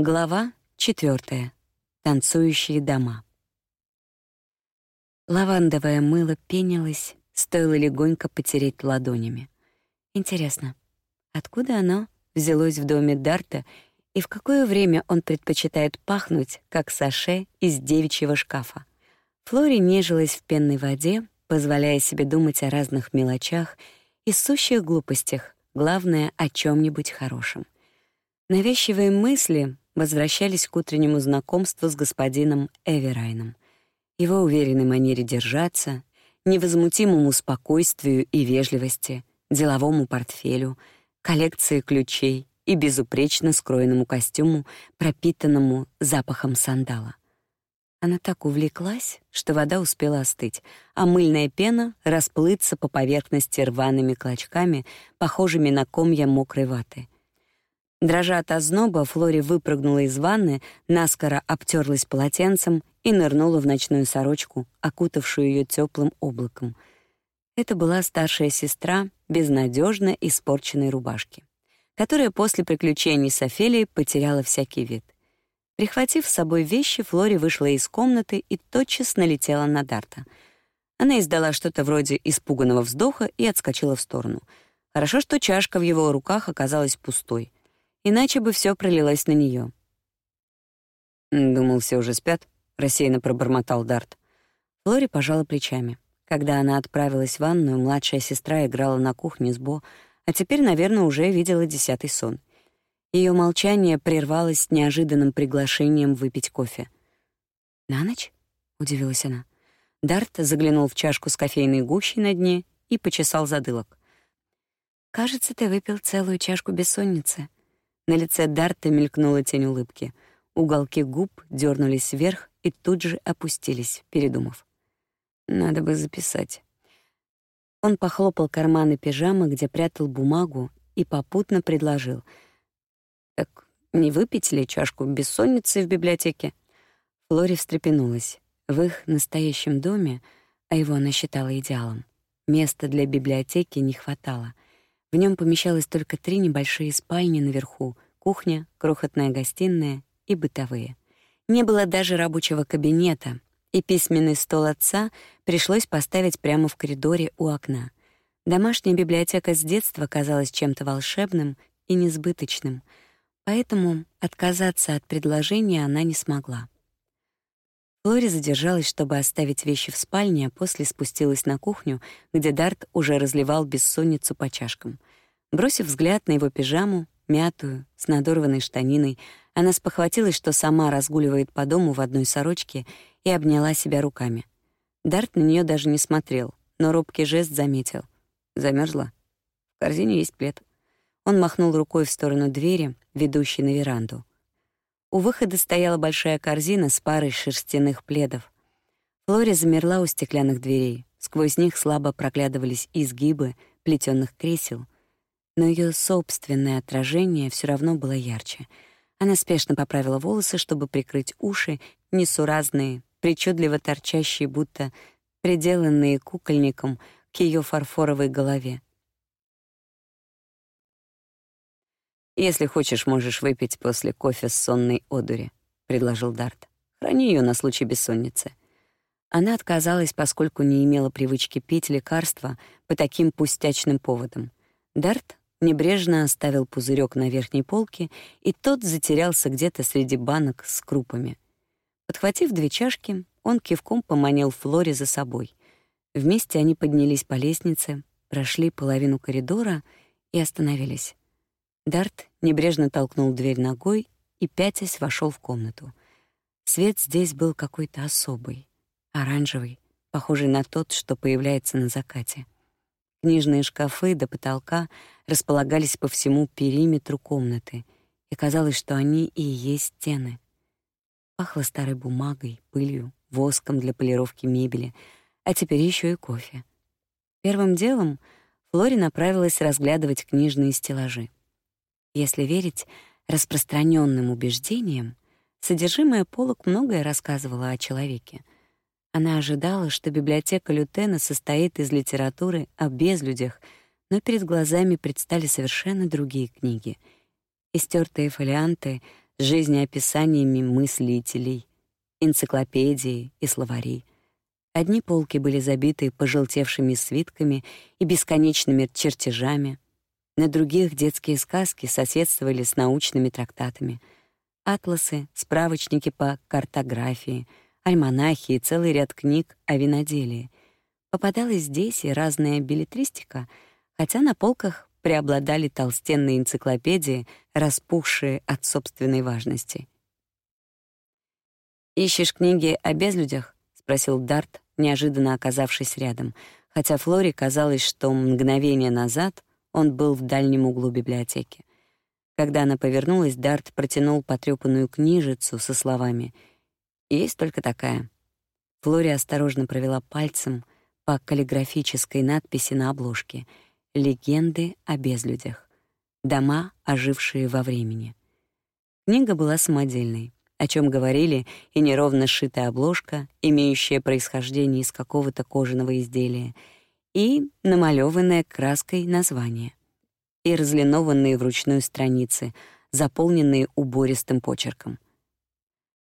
Глава 4. Танцующие дома. Лавандовое мыло пенилось, стоило легонько потереть ладонями. Интересно, откуда оно взялось в доме Дарта и в какое время он предпочитает пахнуть, как саше из девичьего шкафа? Флори нежилась в пенной воде, позволяя себе думать о разных мелочах и сущих глупостях, главное — о чем нибудь хорошем. Навязчивые мысли возвращались к утреннему знакомству с господином Эверайном, его уверенной манере держаться, невозмутимому спокойствию и вежливости, деловому портфелю, коллекции ключей и безупречно скроенному костюму, пропитанному запахом сандала. Она так увлеклась, что вода успела остыть, а мыльная пена расплыться по поверхности рваными клочками, похожими на комья мокрой ваты — Дрожа от озноба, Флори выпрыгнула из ванны, наскоро обтерлась полотенцем и нырнула в ночную сорочку, окутавшую ее теплым облаком. Это была старшая сестра безнадежно испорченной рубашки, которая после приключений с Офелией потеряла всякий вид. Прихватив с собой вещи, Флори вышла из комнаты и тотчас налетела на Дарта. Она издала что-то вроде испуганного вздоха и отскочила в сторону. Хорошо, что чашка в его руках оказалась пустой — иначе бы все пролилось на нее. «Думал, все уже спят», — рассеянно пробормотал Дарт. Флори пожала плечами. Когда она отправилась в ванную, младшая сестра играла на кухне с Бо, а теперь, наверное, уже видела десятый сон. Ее молчание прервалось неожиданным приглашением выпить кофе. «На ночь?» — удивилась она. Дарт заглянул в чашку с кофейной гущей на дне и почесал затылок. «Кажется, ты выпил целую чашку бессонницы», на лице Дарта мелькнула тень улыбки. Уголки губ дернулись вверх и тут же опустились, передумав. Надо бы записать. Он похлопал карманы пижамы, где прятал бумагу, и попутно предложил: "Так не выпить ли чашку бессонницы в библиотеке?" Флори встрепенулась. В их настоящем доме, а его она считала идеалом, места для библиотеки не хватало — в нем помещалось только три небольшие спальни наверху, кухня, крохотная гостиная и бытовые. Не было даже рабочего кабинета, и письменный стол отца пришлось поставить прямо в коридоре у окна. Домашняя библиотека с детства казалась чем-то волшебным и несбыточным, поэтому отказаться от предложения она не смогла. Флори задержалась, чтобы оставить вещи в спальне, а после спустилась на кухню, где Дарт уже разливал бессонницу по чашкам. Бросив взгляд на его пижаму, мятую, с надорванной штаниной, она спохватилась, что сама разгуливает по дому в одной сорочке и обняла себя руками. Дарт на нее даже не смотрел, но робкий жест заметил. Замерзла. В корзине есть плед. Он махнул рукой в сторону двери, ведущей на веранду. У выхода стояла большая корзина с парой шерстяных пледов. Флори замерла у стеклянных дверей. Сквозь них слабо проглядывались изгибы плетённых кресел, но её собственное отражение всё равно было ярче. Она спешно поправила волосы, чтобы прикрыть уши, несуразные, причудливо торчащие, будто приделанные кукольником к её фарфоровой голове. «Если хочешь, можешь выпить после кофе с сонной одури», — предложил Дарт. «Храни ее на случай бессонницы». Она отказалась, поскольку не имела привычки пить лекарства по таким пустячным поводам. Дарт небрежно оставил пузырек на верхней полке, и тот затерялся где-то среди банок с крупами. Подхватив две чашки, он кивком поманил Флори за собой. Вместе они поднялись по лестнице, прошли половину коридора и остановились. Дарт небрежно толкнул дверь ногой и, пятясь, вошел в комнату. Свет здесь был какой-то особый, оранжевый, похожий на тот, что появляется на закате. Книжные шкафы до потолка располагались по всему периметру комнаты, и казалось, что они и есть стены. Пахло старой бумагой, пылью, воском для полировки мебели, а теперь еще и кофе. Первым делом Флори направилась разглядывать книжные стеллажи. Если верить распространенным убеждениям, содержимое полок многое рассказывало о человеке. Она ожидала, что библиотека Лютена состоит из литературы о безлюдях, но перед глазами предстали совершенно другие книги. Истертые фолианты с жизнеописаниями мыслителей, энциклопедии и словари. Одни полки были забиты пожелтевшими свитками и бесконечными чертежами, на других детские сказки соседствовали с научными трактатами. Атласы, справочники по картографии, альманахи и целый ряд книг о виноделии. Попадалась здесь и разная билетристика, хотя на полках преобладали толстенные энциклопедии, распухшие от собственной важности. «Ищешь книги о безлюдях?» — спросил Дарт, неожиданно оказавшись рядом, хотя Флоре казалось, что мгновение назад он был в дальнем углу библиотеки. Когда она повернулась, Дарт протянул потрёпанную книжицу со словами «Есть только такая». Флори осторожно провела пальцем по каллиграфической надписи на обложке «Легенды о безлюдях. Дома, ожившие во времени». Книга была самодельной, о чем говорили и неровно сшитая обложка, имеющая происхождение из какого-то кожаного изделия — и намалёванное краской название, и разлинованные вручную страницы, заполненные убористым почерком.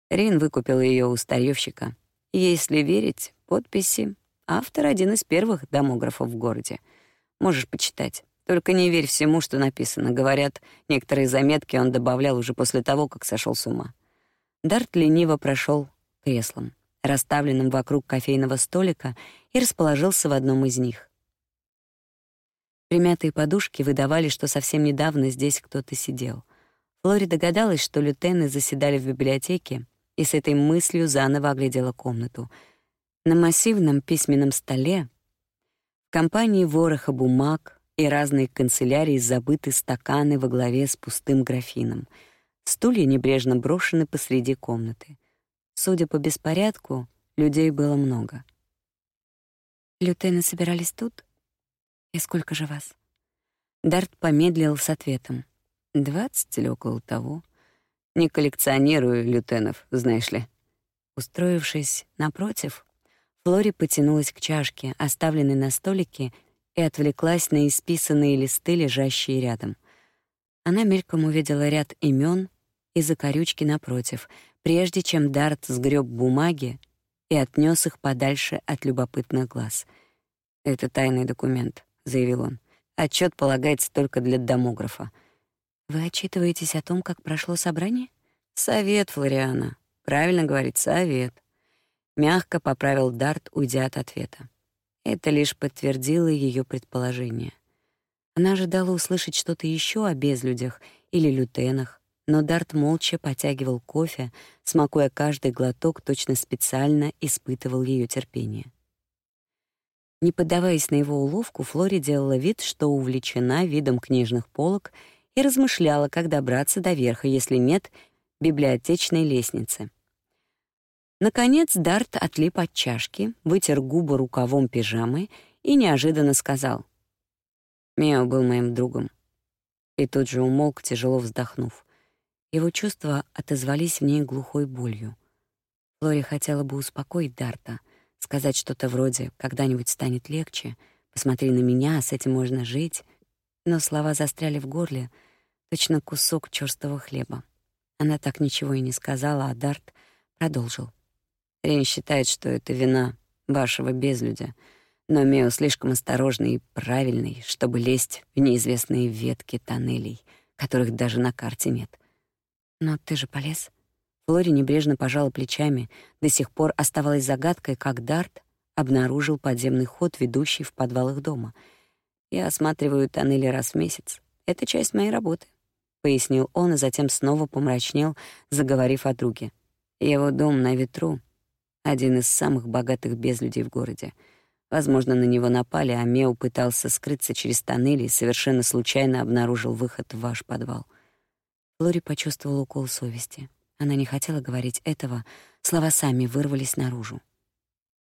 Рин выкупил её у старьёвщика. Если верить подписи, автор один из первых домографов в городе. Можешь почитать. Только не верь всему, что написано. Говорят, некоторые заметки он добавлял уже после того, как сошёл с ума. Дарт лениво прошёл креслом расставленным вокруг кофейного столика, и расположился в одном из них. Примятые подушки выдавали, что совсем недавно здесь кто-то сидел. Флори догадалась, что лютены заседали в библиотеке, и с этой мыслью заново оглядела комнату. На массивном письменном столе в компании вороха бумаг и разные канцелярии забыты стаканы во главе с пустым графином. Стулья небрежно брошены посреди комнаты. Судя по беспорядку, людей было много. Лютены собирались тут? И сколько же вас? Дарт помедлил с ответом. Двадцать или около того. Не коллекционирую лютенов, знаешь ли. Устроившись напротив, Флори потянулась к чашке, оставленной на столике, и отвлеклась на исписанные листы, лежащие рядом. Она мельком увидела ряд имен и закорючки напротив, прежде чем Дарт сгреб бумаги и отнес их подальше от любопытных глаз. «Это тайный документ», — заявил он. Отчет полагается только для домографа». «Вы отчитываетесь о том, как прошло собрание?» «Совет, Флориана. Правильно говорит, совет». Мягко поправил Дарт, уйдя от ответа. Это лишь подтвердило ее предположение. Она ожидала услышать что-то еще о безлюдях или лютенах, но Дарт молча потягивал кофе, смакуя каждый глоток, точно специально испытывал ее терпение. Не поддаваясь на его уловку, Флори делала вид, что увлечена видом книжных полок и размышляла, как добраться до верха, если нет библиотечной лестницы. Наконец Дарт отлип от чашки, вытер губы рукавом пижамы и неожиданно сказал: "Мео был моим другом". И тут же умолк, тяжело вздохнув. Его чувства отозвались в ней глухой болью. Флори хотела бы успокоить Дарта, сказать что-то вроде «когда-нибудь станет легче», «посмотри на меня, с этим можно жить», но слова застряли в горле, точно кусок черствого хлеба. Она так ничего и не сказала, а Дарт продолжил. Рейн считает, что это вина вашего безлюдя, но Мео слишком осторожный и правильный, чтобы лезть в неизвестные ветки тоннелей, которых даже на карте нет. Но ты же полез. Флори небрежно пожала плечами. До сих пор оставалась загадкой, как Дарт обнаружил подземный ход, ведущий в подвал их дома. Я осматриваю тоннели раз в месяц. Это часть моей работы, пояснил он, а затем снова помрачнел, заговорив о друге. Его дом на ветру, один из самых богатых безлюдей в городе. Возможно, на него напали, а Мео пытался скрыться через тоннели и совершенно случайно обнаружил выход в ваш подвал. Лори почувствовала укол совести. Она не хотела говорить этого, слова сами вырвались наружу.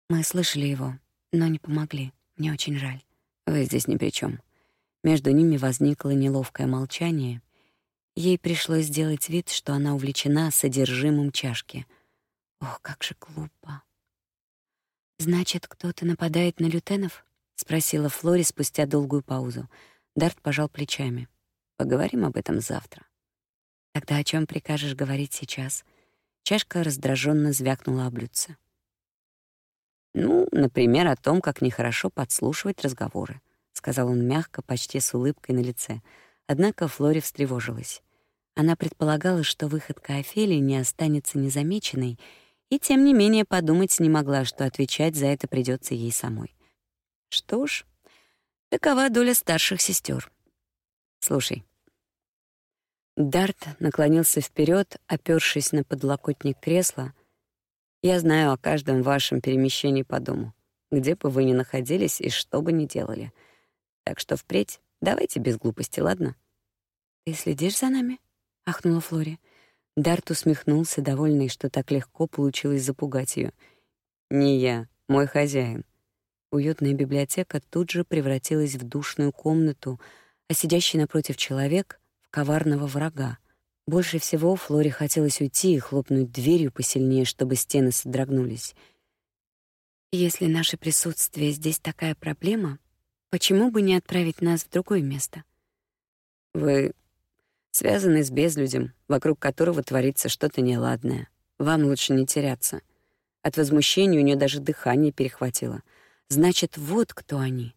Мы слышали его, но не помогли. Мне очень жаль. Вы здесь ни при чем. Между ними возникло неловкое молчание. Ей пришлось сделать вид, что она увлечена содержимым чашки. Ох, как же глупо. Значит, кто-то нападает на лютенов? спросила Флори спустя долгую паузу. Дарт пожал плечами. Поговорим об этом завтра. Тогда о чем прикажешь говорить сейчас? Чашка раздраженно звякнула о блюдце. Ну, например, о том, как нехорошо подслушивать разговоры, сказал он мягко, почти с улыбкой на лице. Однако Флори встревожилась. Она предполагала, что выходка Офелии не останется незамеченной, и тем не менее подумать не могла, что отвечать за это придется ей самой. Что ж, такова доля старших сестер. Слушай. Дарт наклонился вперед, опёршись на подлокотник кресла. Я знаю о каждом вашем перемещении по дому, где бы вы ни находились и что бы ни делали. Так что впредь давайте без глупости, ладно? Ты следишь за нами? ахнула Флори. Дарт усмехнулся, довольный, что так легко получилось запугать ее. Не я, мой хозяин. Уютная библиотека тут же превратилась в душную комнату, а сидящий напротив человек — коварного врага. Больше всего Флоре хотелось уйти и хлопнуть дверью посильнее, чтобы стены содрогнулись. Если наше присутствие здесь такая проблема, почему бы не отправить нас в другое место? Вы связаны с безлюдем, вокруг которого творится что-то неладное. Вам лучше не теряться. От возмущения у нее даже дыхание перехватило. Значит, вот кто они.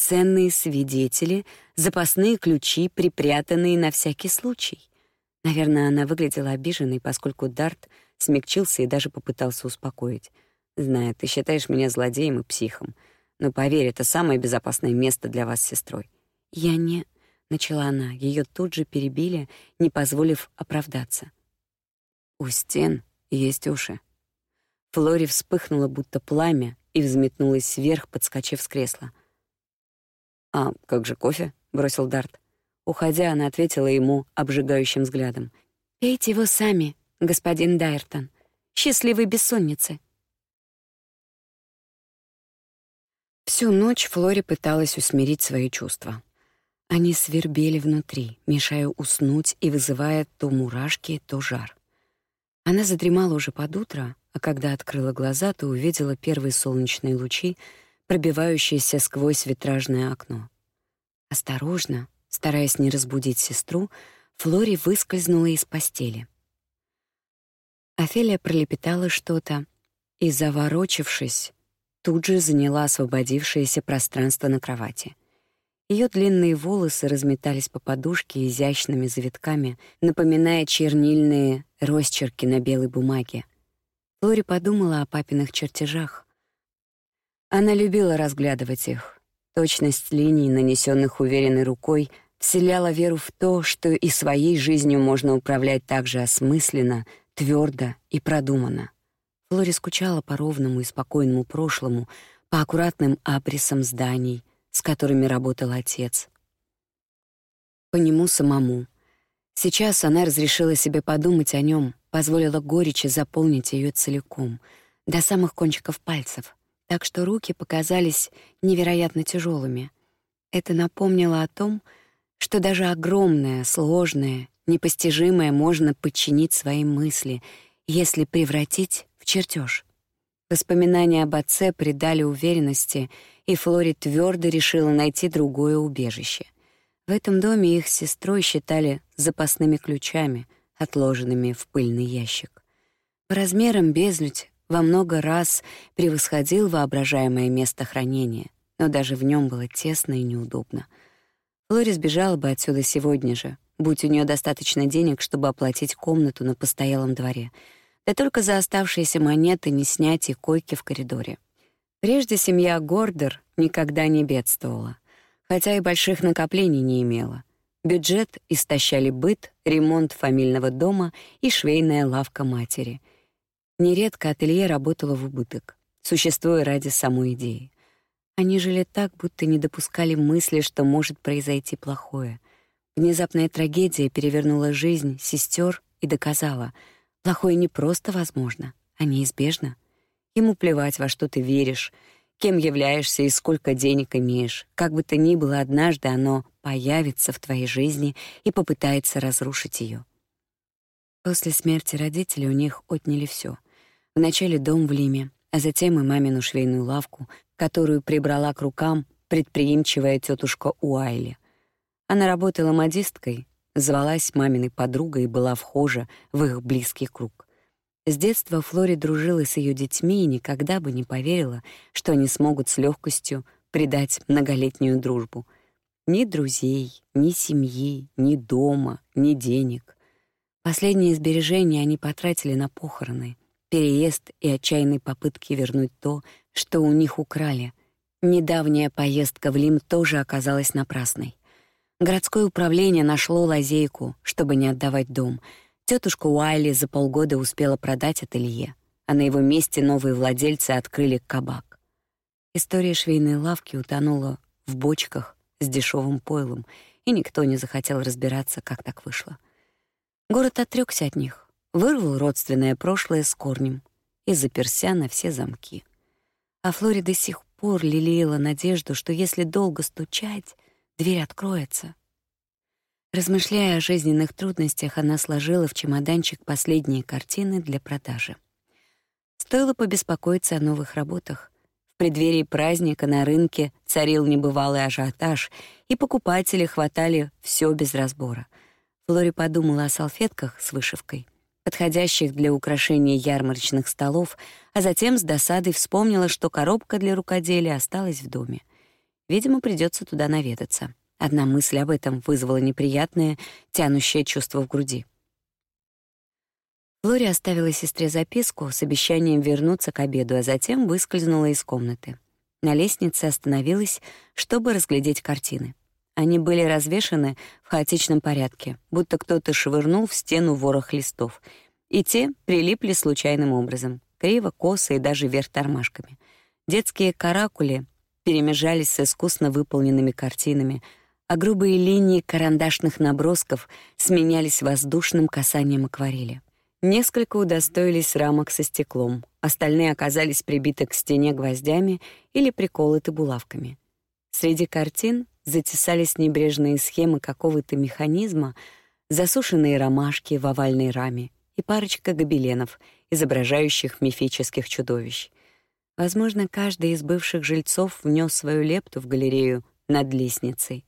Ценные свидетели, запасные ключи, припрятанные на всякий случай. Наверное, она выглядела обиженной, поскольку Дарт смягчился и даже попытался успокоить. «Знаю, ты считаешь меня злодеем и психом, но поверь, это самое безопасное место для вас с сестрой». «Я не...» начала она. Ее тут же перебили, не позволив оправдаться. У стен есть уши. Флори вспыхнула будто пламя и взметнулась вверх, подскочив с кресла. А как же кофе? бросил Дарт. Уходя, она ответила ему обжигающим взглядом. Пейте его сами, господин Дайртон. Счастливой бессонницы. Всю ночь Флори пыталась усмирить свои чувства. Они свербели внутри, мешая уснуть и вызывая то мурашки, то жар. Она задремала уже под утро, а когда открыла глаза, то увидела первые солнечные лучи, пробивающиеся сквозь витражное окно. Осторожно, стараясь не разбудить сестру, Флори выскользнула из постели. Офелия пролепетала что-то и, заворочившись, тут же заняла освободившееся пространство на кровати. Ее длинные волосы разметались по подушке изящными завитками, напоминая чернильные росчерки на белой бумаге. Лори подумала о папиных чертежах. Она любила разглядывать их. Точность линий, нанесенных уверенной рукой, вселяла веру в то, что и своей жизнью можно управлять так же осмысленно, твердо и продуманно. Флори скучала по ровному и спокойному прошлому, по аккуратным абрисам зданий, с которыми работал отец. По нему самому. Сейчас она разрешила себе подумать о нем, позволила горечи заполнить ее целиком, до самых кончиков пальцев, так что руки показались невероятно тяжелыми. Это напомнило о том, что даже огромное, сложное, непостижимое можно подчинить свои мысли, если превратить в чертеж. Воспоминания об отце придали уверенности и Флори твердо решила найти другое убежище. В этом доме их с сестрой считали запасными ключами, отложенными в пыльный ящик. По размерам безлюдь во много раз превосходил воображаемое место хранения, но даже в нем было тесно и неудобно. Флори сбежала бы отсюда сегодня же, будь у нее достаточно денег, чтобы оплатить комнату на постоялом дворе, да только за оставшиеся монеты не снять и койки в коридоре. Прежде семья Гордер никогда не бедствовала, хотя и больших накоплений не имела. Бюджет истощали быт, ремонт фамильного дома и швейная лавка матери. Нередко ателье работало в убыток, существуя ради самой идеи. Они жили так, будто не допускали мысли, что может произойти плохое. Внезапная трагедия перевернула жизнь сестер и доказала, плохое не просто возможно, а неизбежно. Ему плевать, во что ты веришь, кем являешься и сколько денег имеешь. Как бы то ни было, однажды оно появится в твоей жизни и попытается разрушить ее. После смерти родителей у них отняли все. Вначале дом в Лиме, а затем и мамину швейную лавку, которую прибрала к рукам предприимчивая тетушка Уайли. Она работала модисткой, звалась маминой подругой и была вхожа в их близкий круг. С детства Флори дружила с ее детьми и никогда бы не поверила, что они смогут с легкостью предать многолетнюю дружбу. Ни друзей, ни семьи, ни дома, ни денег. Последние сбережения они потратили на похороны, переезд и отчаянные попытки вернуть то, что у них украли. Недавняя поездка в Лим тоже оказалась напрасной. Городское управление нашло лазейку, чтобы не отдавать дом. Тетушка Уайли за полгода успела продать ателье, а на его месте новые владельцы открыли кабак. История швейной лавки утонула в бочках с дешевым пойлом, и никто не захотел разбираться, как так вышло. Город отрёкся от них, вырвал родственное прошлое с корнем и заперся на все замки. А Флори до сих пор лелеяла надежду, что если долго стучать, дверь откроется. Размышляя о жизненных трудностях, она сложила в чемоданчик последние картины для продажи. Стоило побеспокоиться о новых работах. В преддверии праздника на рынке царил небывалый ажиотаж, и покупатели хватали все без разбора. Флори подумала о салфетках с вышивкой, подходящих для украшения ярмарочных столов, а затем с досадой вспомнила, что коробка для рукоделия осталась в доме. Видимо, придется туда наведаться. Одна мысль об этом вызвала неприятное, тянущее чувство в груди. Флори оставила сестре записку с обещанием вернуться к обеду, а затем выскользнула из комнаты. На лестнице остановилась, чтобы разглядеть картины. Они были развешаны в хаотичном порядке, будто кто-то швырнул в стену ворох листов, и те прилипли случайным образом, криво, косо и даже вверх тормашками. Детские каракули перемежались с искусно выполненными картинами, а грубые линии карандашных набросков сменялись воздушным касанием акварели. Несколько удостоились рамок со стеклом, остальные оказались прибиты к стене гвоздями или приколоты булавками. Среди картин затесались небрежные схемы какого-то механизма, засушенные ромашки в овальной раме и парочка гобеленов, изображающих мифических чудовищ — Возможно, каждый из бывших жильцов внес свою лепту в галерею над лестницей.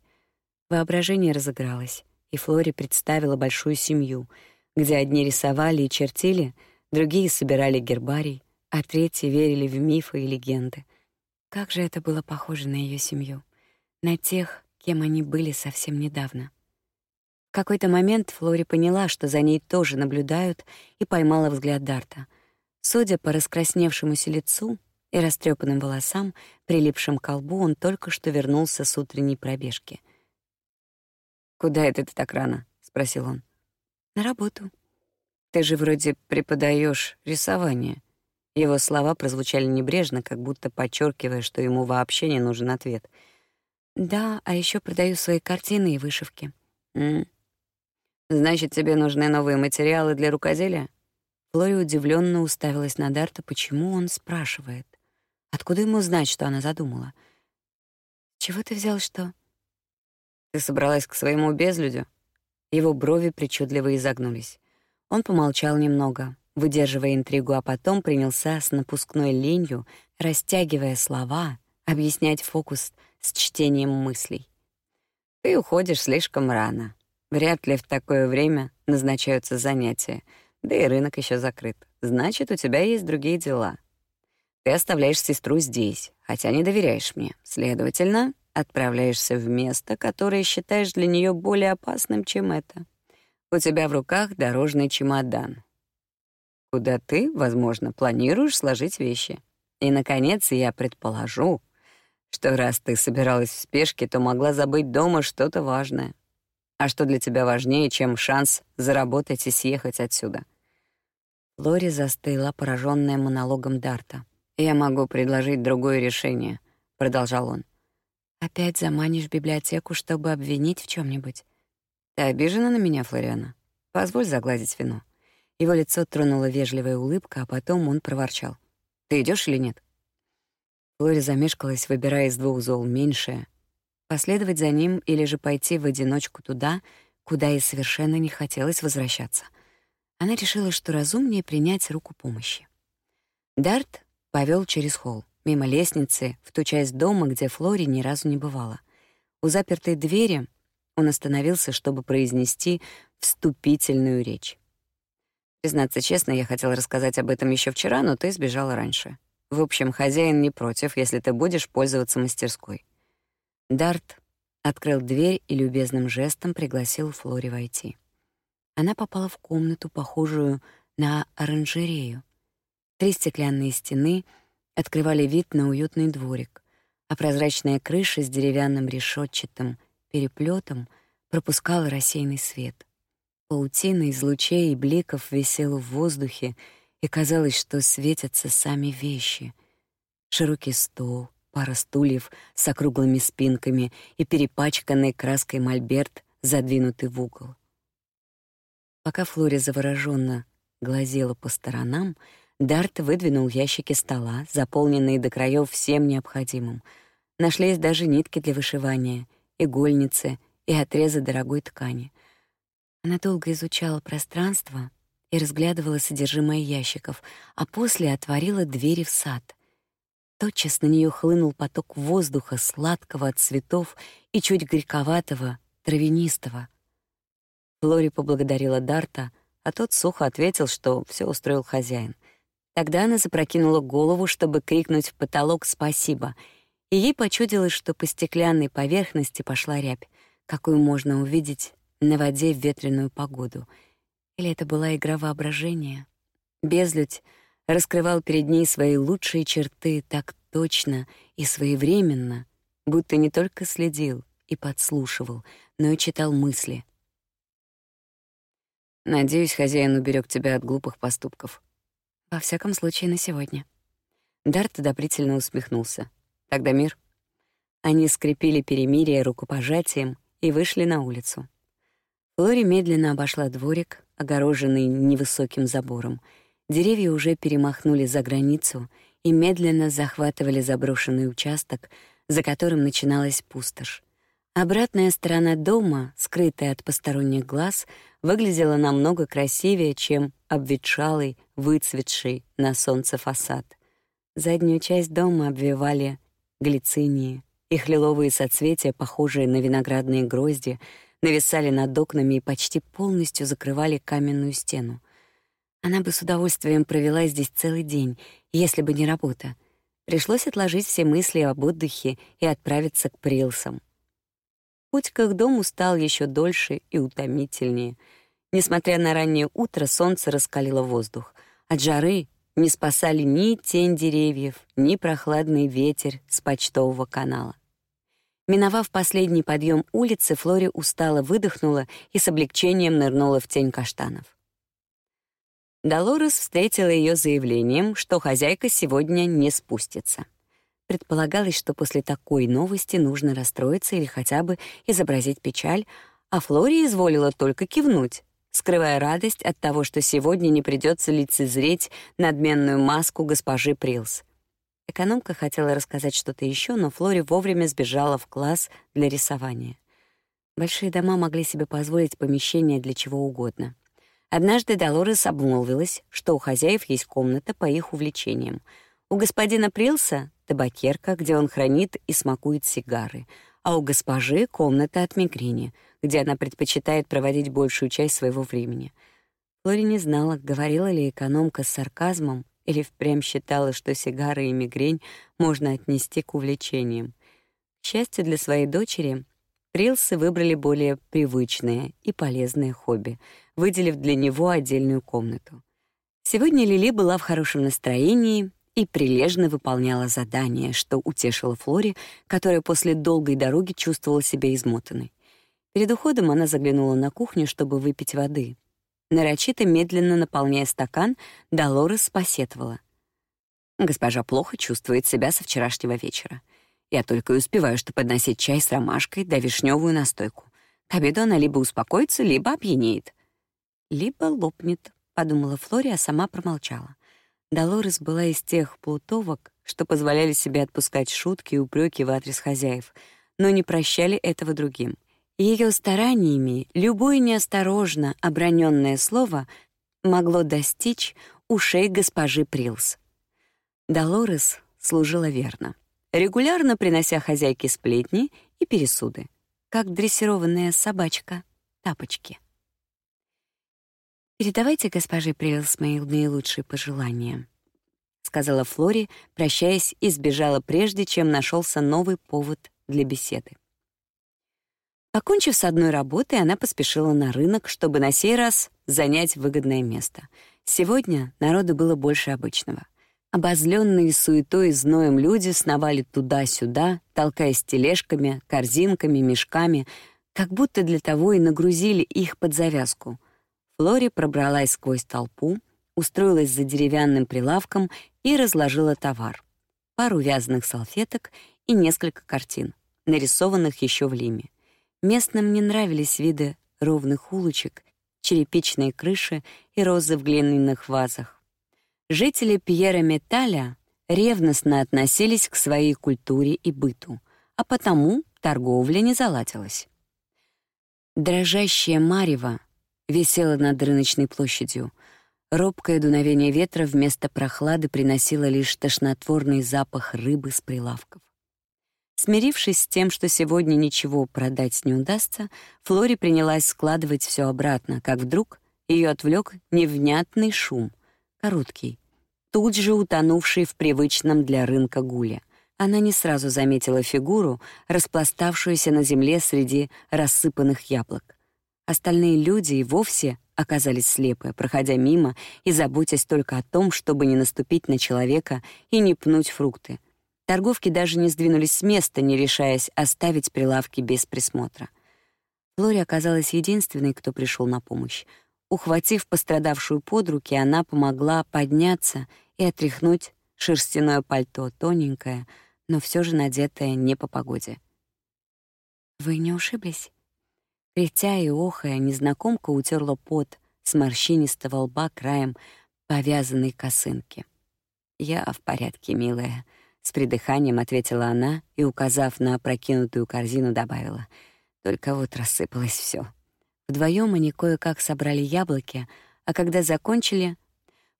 Воображение разыгралось, и Флори представила большую семью, где одни рисовали и чертили, другие собирали гербарий, а третьи верили в мифы и легенды. Как же это было похоже на ее семью, на тех, кем они были совсем недавно. В какой-то момент Флори поняла, что за ней тоже наблюдают, и поймала взгляд Дарта. Судя по раскрасневшемуся лицу, и растрепанным волосам, прилипшим к колбу, он только что вернулся с утренней пробежки. «Куда это ты так рано?» — спросил он. «На работу». «Ты же вроде преподаешь рисование». Его слова прозвучали небрежно, как будто подчеркивая, что ему вообще не нужен ответ. «Да, а еще продаю свои картины и вышивки». «М Значит, тебе нужны новые материалы для рукоделия?» Флори удивленно уставилась на Дарта, почему он спрашивает. Откуда ему знать, что она задумала? «Чего ты взял, что?» «Ты собралась к своему безлюдю?» Его брови причудливо изогнулись. Он помолчал немного, выдерживая интригу, а потом принялся с напускной ленью, растягивая слова, объяснять фокус с чтением мыслей. «Ты уходишь слишком рано. Вряд ли в такое время назначаются занятия, да и рынок еще закрыт. Значит, у тебя есть другие дела. Ты оставляешь сестру здесь, хотя не доверяешь мне. Следовательно, отправляешься в место, которое считаешь для нее более опасным, чем это. У тебя в руках дорожный чемодан, куда ты, возможно, планируешь сложить вещи. И, наконец, я предположу, что раз ты собиралась в спешке, то могла забыть дома что-то важное. А что для тебя важнее, чем шанс заработать и съехать отсюда? Лори застыла, пораженная монологом Дарта. «Я могу предложить другое решение», — продолжал он. «Опять заманишь библиотеку, чтобы обвинить в чем нибудь «Ты обижена на меня, Флориана? Позволь загладить вину». Его лицо тронула вежливая улыбка, а потом он проворчал. «Ты идешь или нет?» Флори замешкалась, выбирая из двух зол меньшее. Последовать за ним или же пойти в одиночку туда, куда ей совершенно не хотелось возвращаться. Она решила, что разумнее принять руку помощи. Дарт Повел через холл, мимо лестницы, в ту часть дома, где Флори ни разу не бывала. У запертой двери Он остановился, чтобы произнести вступительную речь. Признаться честно, я хотел рассказать об этом еще вчера, но ты сбежала раньше. В общем, хозяин не против, если ты будешь пользоваться мастерской. Дарт открыл дверь и любезным жестом пригласил Флори войти. Она попала в комнату, похожую на оранжерею. Три стеклянные стены открывали вид на уютный дворик, а прозрачная крыша с деревянным решетчатым переплетом пропускала рассеянный свет. Паутина из лучей и бликов висела в воздухе, и казалось, что светятся сами вещи. Широкий стол, пара стульев с округлыми спинками и перепачканный краской мольберт, задвинутый в угол. Пока Флори завороженно глазела по сторонам, Дарт выдвинул ящики стола, заполненные до краев всем необходимым. Нашлись даже нитки для вышивания, игольницы и отрезы дорогой ткани. Она долго изучала пространство и разглядывала содержимое ящиков, а после отворила двери в сад. Тотчас на нее хлынул поток воздуха, сладкого от цветов и чуть горьковатого, травянистого. Флори поблагодарила Дарта, а тот сухо ответил, что все устроил хозяин. Тогда она запрокинула голову, чтобы крикнуть в потолок «спасибо», и ей почудилось, что по стеклянной поверхности пошла рябь, какую можно увидеть на воде в ветреную погоду. Или это была игра воображения? Безлюдь раскрывал перед ней свои лучшие черты так точно и своевременно, будто не только следил и подслушивал, но и читал мысли. «Надеюсь, хозяин уберег тебя от глупых поступков». «Во всяком случае, на сегодня». Дарт одобрительно усмехнулся. «Тогда мир». Они скрепили перемирие рукопожатием и вышли на улицу. Флори медленно обошла дворик, огороженный невысоким забором. Деревья уже перемахнули за границу и медленно захватывали заброшенный участок, за которым начиналась пустошь. Обратная сторона дома, скрытая от посторонних глаз, выглядела намного красивее, чем обветшалый, выцветший на солнце фасад. Заднюю часть дома обвивали глицинии. Их лиловые соцветия, похожие на виноградные грозди, нависали над окнами и почти полностью закрывали каменную стену. Она бы с удовольствием провела здесь целый день, если бы не работа. Пришлось отложить все мысли об отдыхе и отправиться к Прилсам. Путь к их дому стал еще дольше и утомительнее. Несмотря на раннее утро, солнце раскалило воздух. От жары не спасали ни тень деревьев, ни прохладный ветер с почтового канала. Миновав последний подъем улицы, Флори устало выдохнула и с облегчением нырнула в тень каштанов. Долорес встретила ее заявлением, что хозяйка сегодня не спустится. Предполагалось, что после такой новости нужно расстроиться или хотя бы изобразить печаль, а Флори изволила только кивнуть, скрывая радость от того, что сегодня не придется лицезреть надменную маску госпожи Прилс — Экономка хотела рассказать что-то еще, но Флори вовремя сбежала в класс для рисования. Большие дома могли себе позволить помещение для чего угодно. Однажды Долорес обмолвилась, что у хозяев есть комната по их увлечениям. У господина Прилса — табакерка, где он хранит и смакует сигары, а у госпожи — комната от мигрени, где она предпочитает проводить большую часть своего времени. Флори не знала, говорила ли экономка с сарказмом или впрямь считала, что сигары и мигрень можно отнести к увлечениям. К счастью для своей дочери, Прилсы выбрали более привычное и полезное хобби, выделив для него отдельную комнату. Сегодня Лили была в хорошем настроении и прилежно выполняла задание, что утешило Флори, которая после долгой дороги чувствовала себя измотанной. Перед уходом она заглянула на кухню, чтобы выпить воды. Нарочито медленно наполняя стакан, Долорес посетовала. «Госпожа плохо чувствует себя со вчерашнего вечера. Я только и успеваю, что подносить чай с ромашкой да вишневую настойку. К обеду она либо успокоится, либо опьянеет». «Либо лопнет», — подумала Флори, а сама промолчала. Долорес была из тех плутовок, что позволяли себе отпускать шутки и упреки в адрес хозяев, но не прощали этого другим. Ее стараниями любое неосторожно оброненное слово могло достичь ушей госпожи Прилс. Долорес служила верно, регулярно принося хозяйке сплетни и пересуды. как дрессированная собачка, тапочки. «Передавайте госпоже Прилс мои наилучшие пожелания», — сказала Флори, прощаясь, и сбежала прежде, чем нашелся новый повод для беседы. Покончив с одной работой, она поспешила на рынок, чтобы на сей раз занять выгодное место. Сегодня народу было больше обычного. Обозленные суетой и зноем люди сновали туда-сюда, толкаясь тележками, корзинками, мешками, как будто для того и нагрузили их под завязку. Флори пробралась сквозь толпу, устроилась за деревянным прилавком и разложила товар. Пару вязаных салфеток и несколько картин, нарисованных еще в Лиме. Местным не нравились виды ровных улочек, черепичные крыши и розы в глиняных вазах. Жители Пьера Металя ревностно относились к своей культуре и быту, а потому торговля не заладилась. Дрожащее марево висело над рыночной площадью. Робкое дуновение ветра вместо прохлады приносило лишь тошнотворный запах рыбы с прилавков. Смирившись с тем, что сегодня ничего продать не удастся, Флори принялась складывать все обратно, как вдруг ее отвлек невнятный шум, короткий, тут же утонувший в привычном для рынка гуле. Она не сразу заметила фигуру, распластавшуюся на земле среди рассыпанных яблок. Остальные люди и вовсе оказались слепы, проходя мимо и заботясь только о том, чтобы не наступить на человека и не пнуть фрукты — Торговки даже не сдвинулись с места, не решаясь оставить прилавки без присмотра. Флори оказалась единственной, кто пришел на помощь. Ухватив пострадавшую под руки, она помогла подняться и отряхнуть шерстяное пальто, тоненькое, но все же надетое не по погоде. «Вы не ушиблись?» Кряхтя и охая, незнакомка утерла пот с морщинистого лба краем повязанной косынки. «Я в порядке, милая», с придыханием ответила она и, указав на опрокинутую корзину, добавила: "Только вот рассыпалось все. Вдвоем они кое-как собрали яблоки, а когда закончили,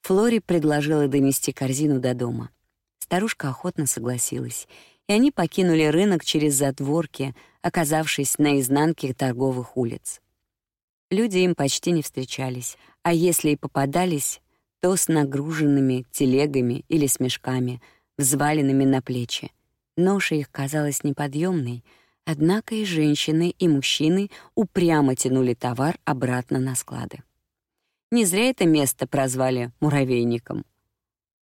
Флори предложила донести корзину до дома. Старушка охотно согласилась, и они покинули рынок через задворки, оказавшись на изнанке торговых улиц. Люди им почти не встречались, а если и попадались, то с нагруженными телегами или с мешками — взваленными на плечи. Ноша их казалась неподъемной, однако и женщины, и мужчины упрямо тянули товар обратно на склады. Не зря это место прозвали муравейником.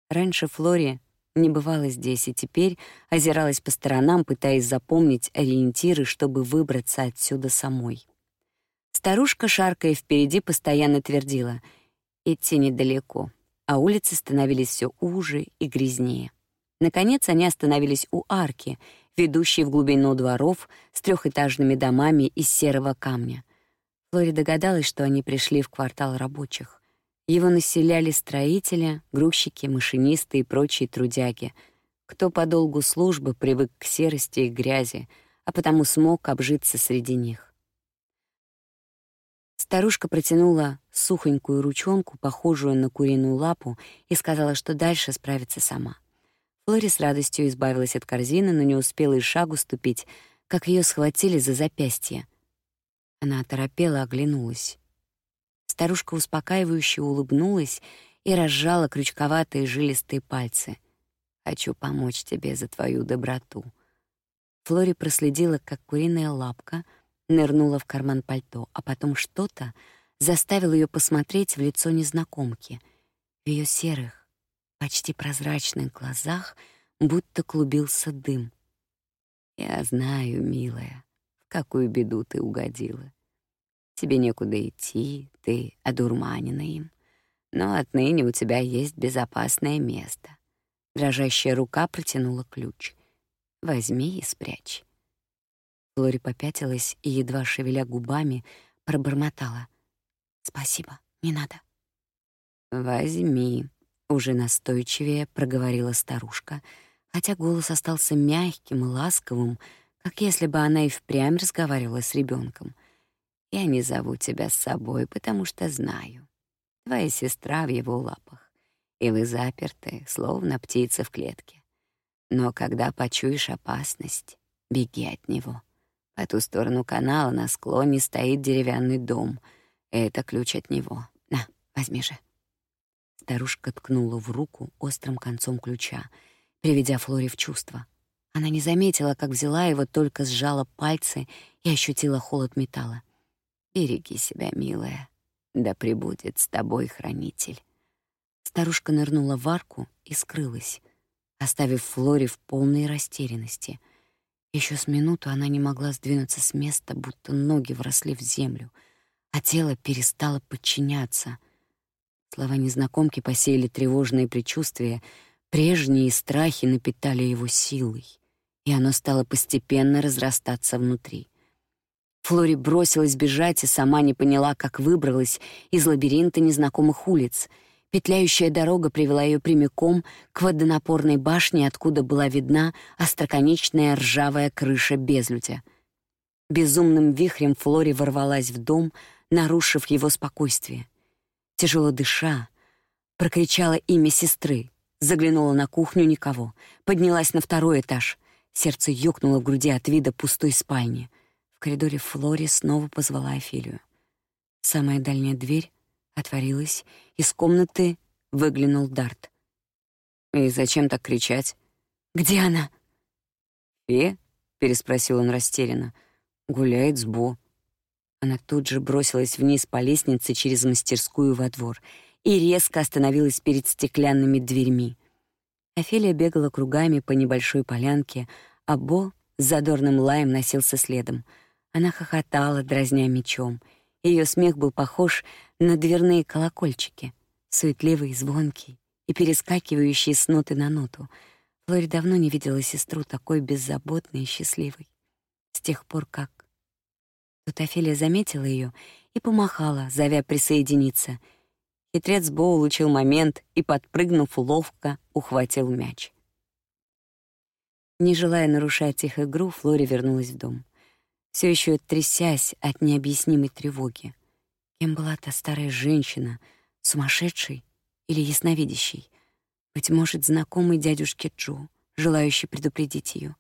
Раньше Флори не бывала здесь и теперь озиралась по сторонам, пытаясь запомнить ориентиры, чтобы выбраться отсюда самой. Старушка, шаркая впереди, постоянно твердила: идти недалеко, а улицы становились все уже и грязнее. Наконец они остановились у арки, ведущей в глубину дворов с трехэтажными домами из серого камня. Флори догадалась, что они пришли в квартал рабочих. Его населяли строители, грузчики, машинисты и прочие трудяги, кто по долгу службы привык к серости и грязи, а потому смог обжиться среди них. Старушка протянула сухонькую ручонку, похожую на куриную лапу, и сказала, что дальше справится сама. Флори с радостью избавилась от корзины, но не успела и шагу ступить, как ее схватили за запястье. Она оторопела, оглянулась. Старушка успокаивающе улыбнулась и разжала крючковатые жилистые пальцы. «Хочу помочь тебе за твою доброту». Флори проследила, как куриная лапка нырнула в карман пальто, а потом что-то заставило ее посмотреть в лицо незнакомки. В ее серых, почти прозрачных глазах будто клубился дым. «Я знаю, милая, в какую беду ты угодила. Тебе некуда идти, ты одурманена им. Но отныне у тебя есть безопасное место». Дрожащая рука протянула ключ. «Возьми и спрячь». Флори попятилась и, едва шевеля губами, пробормотала. «Спасибо, не надо». «Возьми», уже настойчивее проговорила старушка, хотя голос остался мягким и ласковым, как если бы она и впрямь разговаривала с ребенком. Я не зову тебя с собой, потому что знаю. Твоя сестра в его лапах, и вы заперты, словно птица в клетке. Но когда почуешь опасность, беги от него. По ту сторону канала на склоне стоит деревянный дом. Это ключ от него. На, возьми же. Старушка ткнула в руку острым концом ключа, приведя Флори в чувство. Она не заметила, как взяла его, только сжала пальцы и ощутила холод металла. «Береги себя, милая. Да пребудет с тобой хранитель». Старушка нырнула в арку и скрылась, оставив Флори в полной растерянности. Еще с минуту она не могла сдвинуться с места, будто ноги вросли в землю, а тело перестало подчиняться. Слова незнакомки посеяли тревожные предчувствия, прежние страхи напитали его силой, и оно стало постепенно разрастаться внутри. Флори бросилась бежать и сама не поняла, как выбралась из лабиринта незнакомых улиц — Петляющая дорога привела ее прямиком к водонапорной башне, откуда была видна остроконечная ржавая крыша безлюдя. Безумным вихрем Флори ворвалась в дом, нарушив его спокойствие. Тяжело дыша, прокричала имя сестры, заглянула на кухню никого, поднялась на второй этаж. Сердце ёкнуло в груди от вида пустой спальни. В коридоре Флори снова позвала Офелию. Самая дальняя дверь отворилась, из комнаты выглянул Дарт. «И зачем так кричать?» «Где она?» «Фе?» — переспросил он растерянно. «Гуляет с Бо». Она тут же бросилась вниз по лестнице через мастерскую во двор и резко остановилась перед стеклянными дверьми. Офелия бегала кругами по небольшой полянке, а Бо с задорным лаем носился следом. Она хохотала, дразня мечом. Ее смех был похож на дверные колокольчики, суетливый, звонкий и перескакивающий с ноты на ноту. Флори давно не видела сестру такой беззаботной и счастливой. С тех пор, как... Тут Офелия заметила ее и помахала, зовя присоединиться. Хитрец Бо улучил момент и, подпрыгнув ловко, ухватил мяч. Не желая нарушать их игру, Флори вернулась в дом, все еще трясясь от необъяснимой тревоги. Кем была та старая женщина, сумасшедшей или ясновидящей? Быть может, знакомый дядюшке Джо, желающий предупредить ее.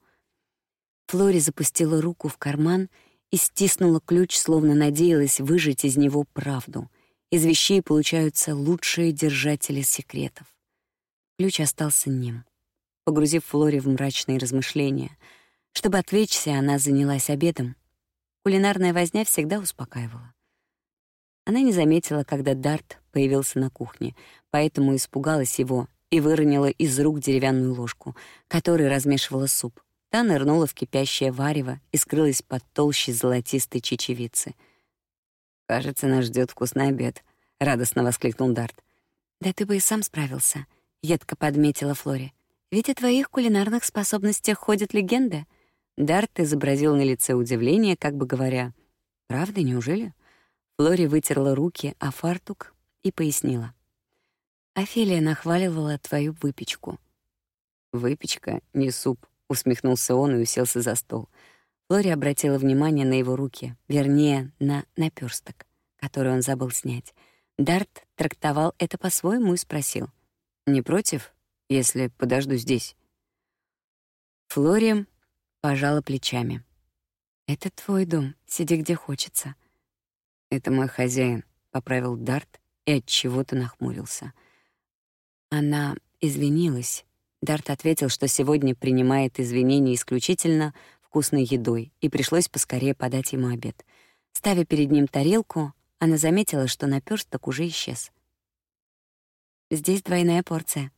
Флори запустила руку в карман и стиснула ключ, словно надеялась выжать из него правду. Из вещей получаются лучшие держатели секретов. Ключ остался нем. Погрузив Флори в мрачные размышления, чтобы отвлечься, она занялась обедом. Кулинарная возня всегда успокаивала. Она не заметила, когда Дарт появился на кухне, поэтому испугалась его и выронила из рук деревянную ложку, которой размешивала суп. Та нырнула в кипящее варево и скрылась под толщей золотистой чечевицы. «Кажется, нас ждет вкусный обед», — радостно воскликнул Дарт. «Да ты бы и сам справился», — едко подметила Флори. «Ведь о твоих кулинарных способностях ходят легенды». Дарт изобразил на лице удивление, как бы говоря, «Правда, неужели?» Лори вытерла руки о фартук и пояснила. «Офелия нахваливала твою выпечку». «Выпечка, не суп», — усмехнулся он и уселся за стол. Лори обратила внимание на его руки, вернее, на наперсток, который он забыл снять. Дарт трактовал это по-своему и спросил. «Не против, если подожду здесь?» Флори пожала плечами. «Это твой дом, сиди где хочется». Это мой хозяин, поправил Дарт и от чего-то нахмурился. Она извинилась. Дарт ответил, что сегодня принимает извинения исключительно вкусной едой, и пришлось поскорее подать ему обед. Ставя перед ним тарелку, она заметила, что наперсток уже исчез. Здесь двойная порция.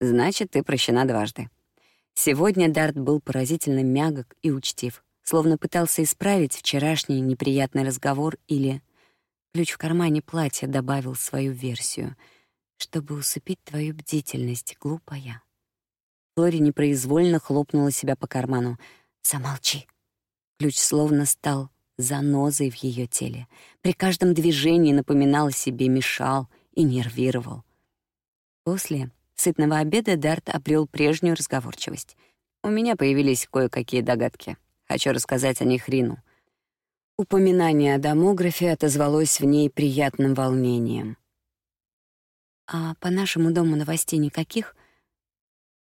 Значит, ты прощена дважды. Сегодня Дарт был поразительно мягок и учтив словно пытался исправить вчерашний неприятный разговор или ключ в кармане платья добавил свою версию, чтобы усыпить твою бдительность, глупая. Флори непроизвольно хлопнула себя по карману. «Замолчи!» Ключ словно стал занозой в ее теле. При каждом движении напоминал себе, мешал и нервировал. После сытного обеда Дарт обрел прежнюю разговорчивость. «У меня появились кое-какие догадки», Хочу рассказать о них Рину. Упоминание о домографе отозвалось в ней приятным волнением. «А по нашему дому новостей никаких?»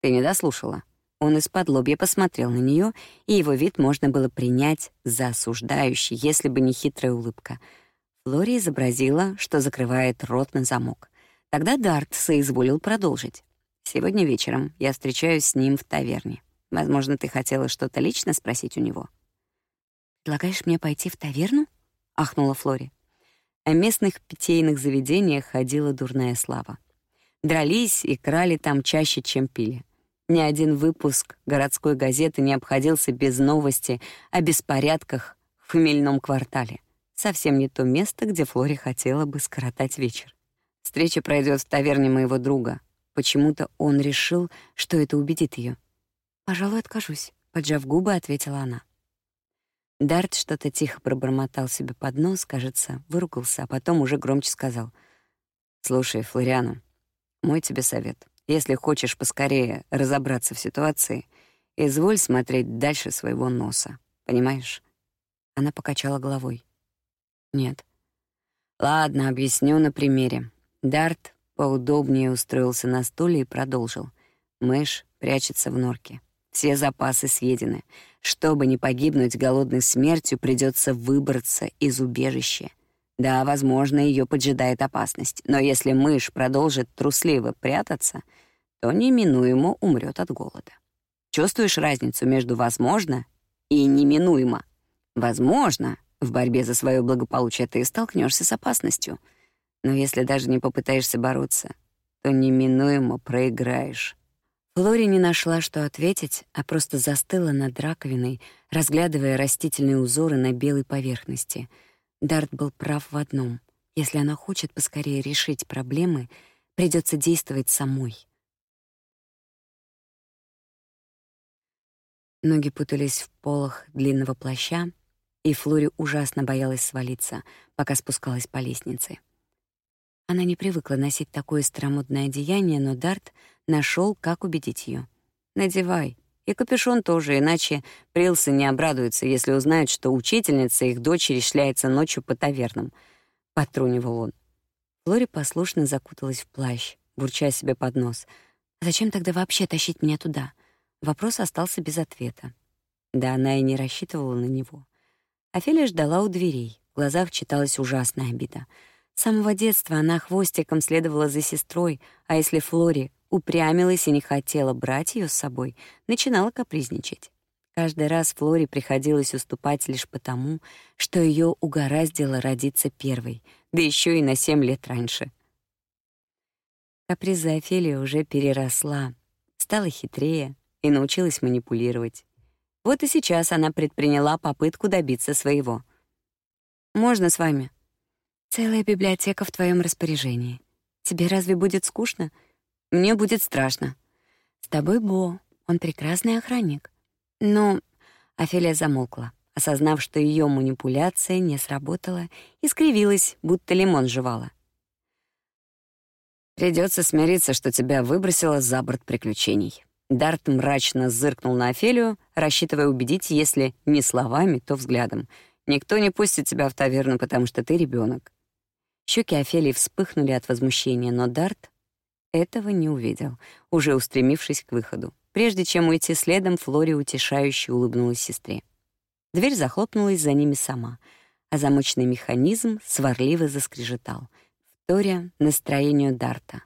«Ты не дослушала. Он из-под лобья посмотрел на нее, и его вид можно было принять за осуждающий, если бы не хитрая улыбка. Флори изобразила, что закрывает рот на замок. Тогда Дарт соизволил продолжить. «Сегодня вечером я встречаюсь с ним в таверне. Возможно, ты хотела что-то лично спросить у него». «Предлагаешь мне пойти в таверну?» — ахнула Флори. О местных питейных заведениях ходила дурная слава. Дрались и крали там чаще, чем пили. Ни один выпуск городской газеты не обходился без новости о беспорядках в хмельном квартале. Совсем не то место, где Флори хотела бы скоротать вечер. Встреча пройдет в таверне моего друга. Почему-то он решил, что это убедит ее. «Пожалуй, откажусь», — поджав губы, ответила она. Дарт что-то тихо пробормотал себе под нос, кажется, выругался, а потом уже громче сказал. «Слушай, Флориана, мой тебе совет. Если хочешь поскорее разобраться в ситуации, изволь смотреть дальше своего носа. Понимаешь? Она покачала головой. Нет. Ладно, объясню на примере. Дарт поудобнее устроился на стуле и продолжил. Мышь прячется в норке. Все запасы съедены. Чтобы не погибнуть голодной смертью, придется выбраться из убежища. Да, возможно, ее поджидает опасность, но если мышь продолжит трусливо прятаться, то неминуемо умрет от голода. Чувствуешь разницу между возможно и неминуемо? Возможно, в борьбе за свое благополучие ты столкнешься с опасностью, но если даже не попытаешься бороться, то неминуемо проиграешь. Флори не нашла, что ответить, а просто застыла над раковиной, разглядывая растительные узоры на белой поверхности — Дарт был прав в одном. Если она хочет поскорее решить проблемы, придется действовать самой. Ноги путались в полах длинного плаща, и Флори ужасно боялась свалиться, пока спускалась по лестнице. Она не привыкла носить такое старомодное одеяние, но Дарт нашел, как убедить ее. «Надевай, и капюшон тоже, иначе Прилсы не обрадуются, если узнают, что учительница их дочери шляется ночью по тавернам. Потрунивал он. Флори послушно закуталась в плащ, бурча себе под нос. «Зачем тогда вообще тащить меня туда?» Вопрос остался без ответа. Да она и не рассчитывала на него. Офелия ждала у дверей. В глазах читалась ужасная обида. С самого детства она хвостиком следовала за сестрой, а если Флори упрямилась и не хотела брать ее с собой, начинала капризничать. Каждый раз Флоре приходилось уступать лишь потому, что ее угораздило родиться первой, да еще и на семь лет раньше. Каприза Офелия уже переросла, стала хитрее и научилась манипулировать. Вот и сейчас она предприняла попытку добиться своего. «Можно с вами?» «Целая библиотека в твоем распоряжении. Тебе разве будет скучно?» Мне будет страшно. С тобой Бо, он прекрасный охранник. Но Офелия замолкла, осознав, что ее манипуляция не сработала, и скривилась, будто лимон жевала. Придется смириться, что тебя выбросило за борт приключений. Дарт мрачно зыркнул на Офелию, рассчитывая убедить, если не словами, то взглядом. Никто не пустит тебя в таверну, потому что ты ребенок. Щеки Офелии вспыхнули от возмущения, но Дарт этого не увидел, уже устремившись к выходу. Прежде чем уйти следом, Флори утешающе улыбнулась сестре. Дверь захлопнулась за ними сама, а замочный механизм сварливо заскрежетал, вторя настроению Дарта.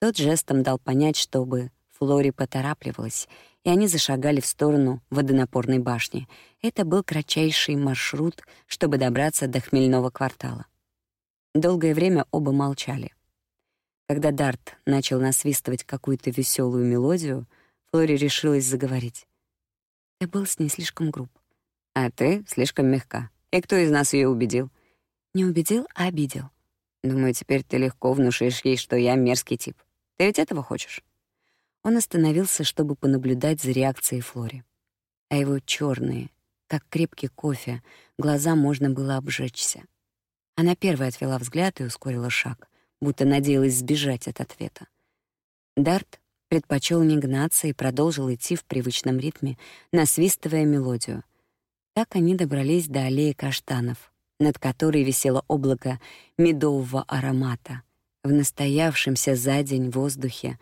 Тот жестом дал понять, чтобы Флори поторапливалась, и они зашагали в сторону водонапорной башни. Это был кратчайший маршрут, чтобы добраться до хмельного квартала. Долгое время оба молчали. Когда Дарт начал насвистывать какую-то веселую мелодию, Флори решилась заговорить. Я был с ней слишком груб. А ты слишком мягка. И кто из нас ее убедил? Не убедил, а обидел. Думаю, теперь ты легко внушишь ей, что я мерзкий тип. Ты ведь этого хочешь? Он остановился, чтобы понаблюдать за реакцией Флори. А его черные, как крепкий кофе, глаза можно было обжечься. Она первая отвела взгляд и ускорила шаг — будто надеялась сбежать от ответа. Дарт предпочел не гнаться и продолжил идти в привычном ритме, насвистывая мелодию. Так они добрались до аллеи каштанов, над которой висело облако медового аромата. В настоявшемся за день воздухе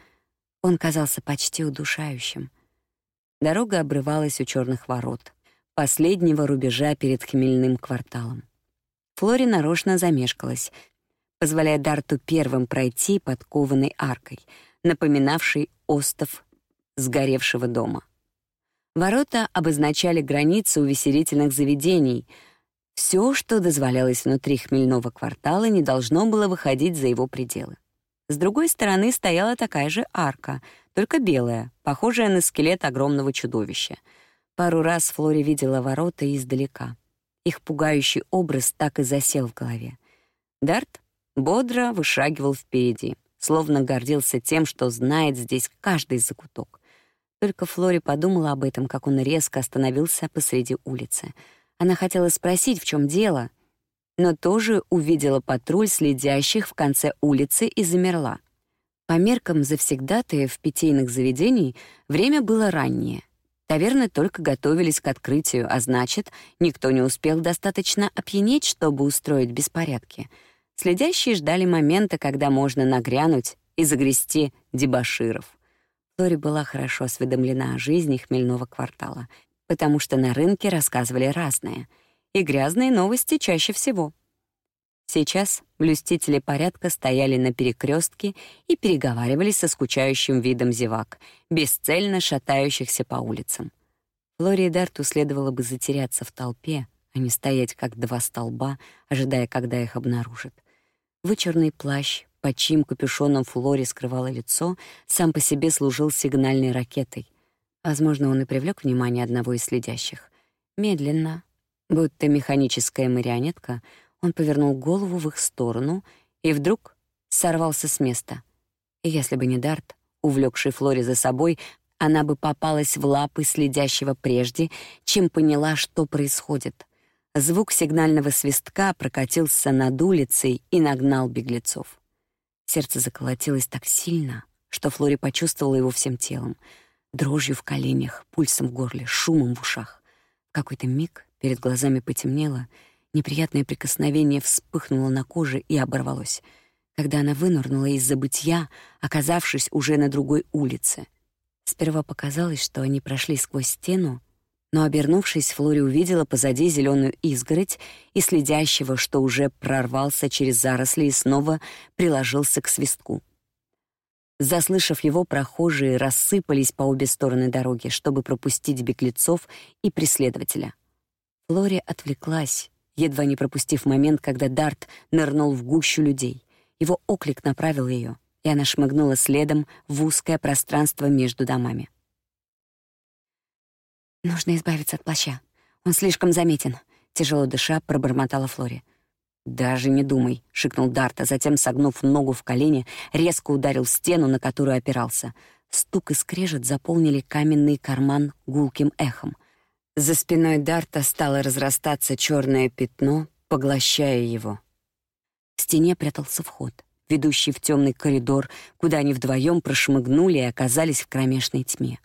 он казался почти удушающим. Дорога обрывалась у черных ворот, последнего рубежа перед хмельным кварталом. Флори нарочно замешкалась, позволяя Дарту первым пройти под кованой аркой, напоминавшей остов сгоревшего дома. Ворота обозначали границы увеселительных заведений. Все, что дозволялось внутри хмельного квартала, не должно было выходить за его пределы. С другой стороны стояла такая же арка, только белая, похожая на скелет огромного чудовища. Пару раз Флори видела ворота издалека. Их пугающий образ так и засел в голове. Дарт бодро вышагивал впереди, словно гордился тем, что знает здесь каждый закуток. Только Флори подумала об этом, как он резко остановился посреди улицы. Она хотела спросить, в чем дело, но тоже увидела патруль следящих в конце улицы и замерла. По меркам завсегдатаев питейных заведений время было раннее. Таверны только готовились к открытию, а значит, никто не успел достаточно опьянеть, чтобы устроить беспорядки. Следящие ждали момента, когда можно нагрянуть и загрести дебоширов. Лори была хорошо осведомлена о жизни хмельного квартала, потому что на рынке рассказывали разное — и грязные новости чаще всего. Сейчас блюстители порядка стояли на перекрестке и переговаривались со скучающим видом зевак, бесцельно шатающихся по улицам. Флори и Дарту следовало бы затеряться в толпе, а не стоять как два столба, ожидая, когда их обнаружат. Вычурный плащ, под чьим капюшоном Флори скрывало лицо, сам по себе служил сигнальной ракетой. Возможно, он и привлек внимание одного из следящих. Медленно, Будто механическая марионетка, он повернул голову в их сторону и вдруг сорвался с места. И если бы не Дарт, увлекший Флори за собой, она бы попалась в лапы следящего прежде, чем поняла, что происходит. Звук сигнального свистка прокатился над улицей и нагнал беглецов. Сердце заколотилось так сильно, что Флори почувствовала его всем телом, дрожью в коленях, пульсом в горле, шумом в ушах. В какой-то миг Перед глазами потемнело, неприятное прикосновение вспыхнуло на коже и оборвалось, когда она вынырнула из забытья, оказавшись уже на другой улице. Сперва показалось, что они прошли сквозь стену, но, обернувшись, Флори увидела позади зеленую изгородь и следящего, что уже прорвался через заросли и снова приложился к свистку. Заслышав его, прохожие рассыпались по обе стороны дороги, чтобы пропустить беглецов и преследователя — Лори отвлеклась, едва не пропустив момент, когда Дарт нырнул в гущу людей. Его оклик направил ее, и она шмыгнула следом в узкое пространство между домами. «Нужно избавиться от плаща. Он слишком заметен», — тяжело дыша пробормотала Флори. «Даже не думай», — шикнул Дарт, а затем, согнув ногу в колени, резко ударил стену, на которую опирался. Стук и скрежет заполнили каменный карман гулким эхом — за спиной Дарта стало разрастаться черное пятно, поглощая его. В стене прятался вход, ведущий в темный коридор, куда они вдвоем прошмыгнули и оказались в кромешной тьме.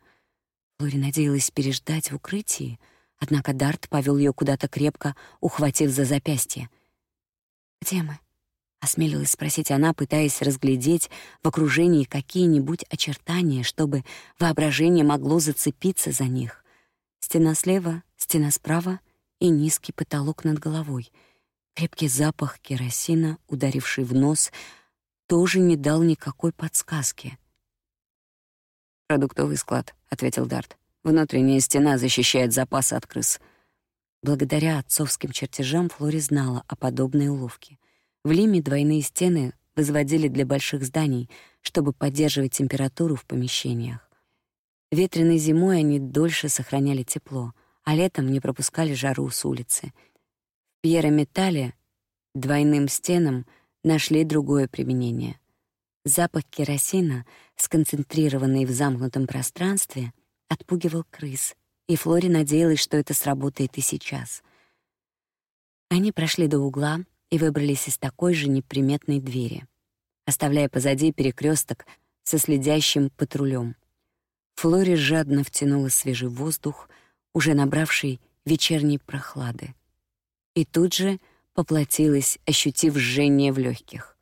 Лори надеялась переждать в укрытии, однако Дарт повел ее куда-то крепко, ухватив за запястье. «Где мы?» — осмелилась спросить она, пытаясь разглядеть в окружении какие-нибудь очертания, чтобы воображение могло зацепиться за них. Стена слева, стена справа и низкий потолок над головой. Крепкий запах керосина, ударивший в нос, тоже не дал никакой подсказки. «Продуктовый склад», — ответил Дарт. «Внутренняя стена защищает запасы от крыс». Благодаря отцовским чертежам Флори знала о подобной уловке. В Лиме двойные стены возводили для больших зданий, чтобы поддерживать температуру в помещениях. Ветреной зимой они дольше сохраняли тепло, а летом не пропускали жару с улицы. В пьерометалле двойным стенам нашли другое применение. Запах керосина, сконцентрированный в замкнутом пространстве, отпугивал крыс, и Флори надеялась, что это сработает и сейчас. Они прошли до угла и выбрались из такой же неприметной двери, оставляя позади перекресток со следящим патрулем. Флори жадно втянула свежий воздух, уже набравший вечерней прохлады. И тут же поплатилась, ощутив жжение в легких.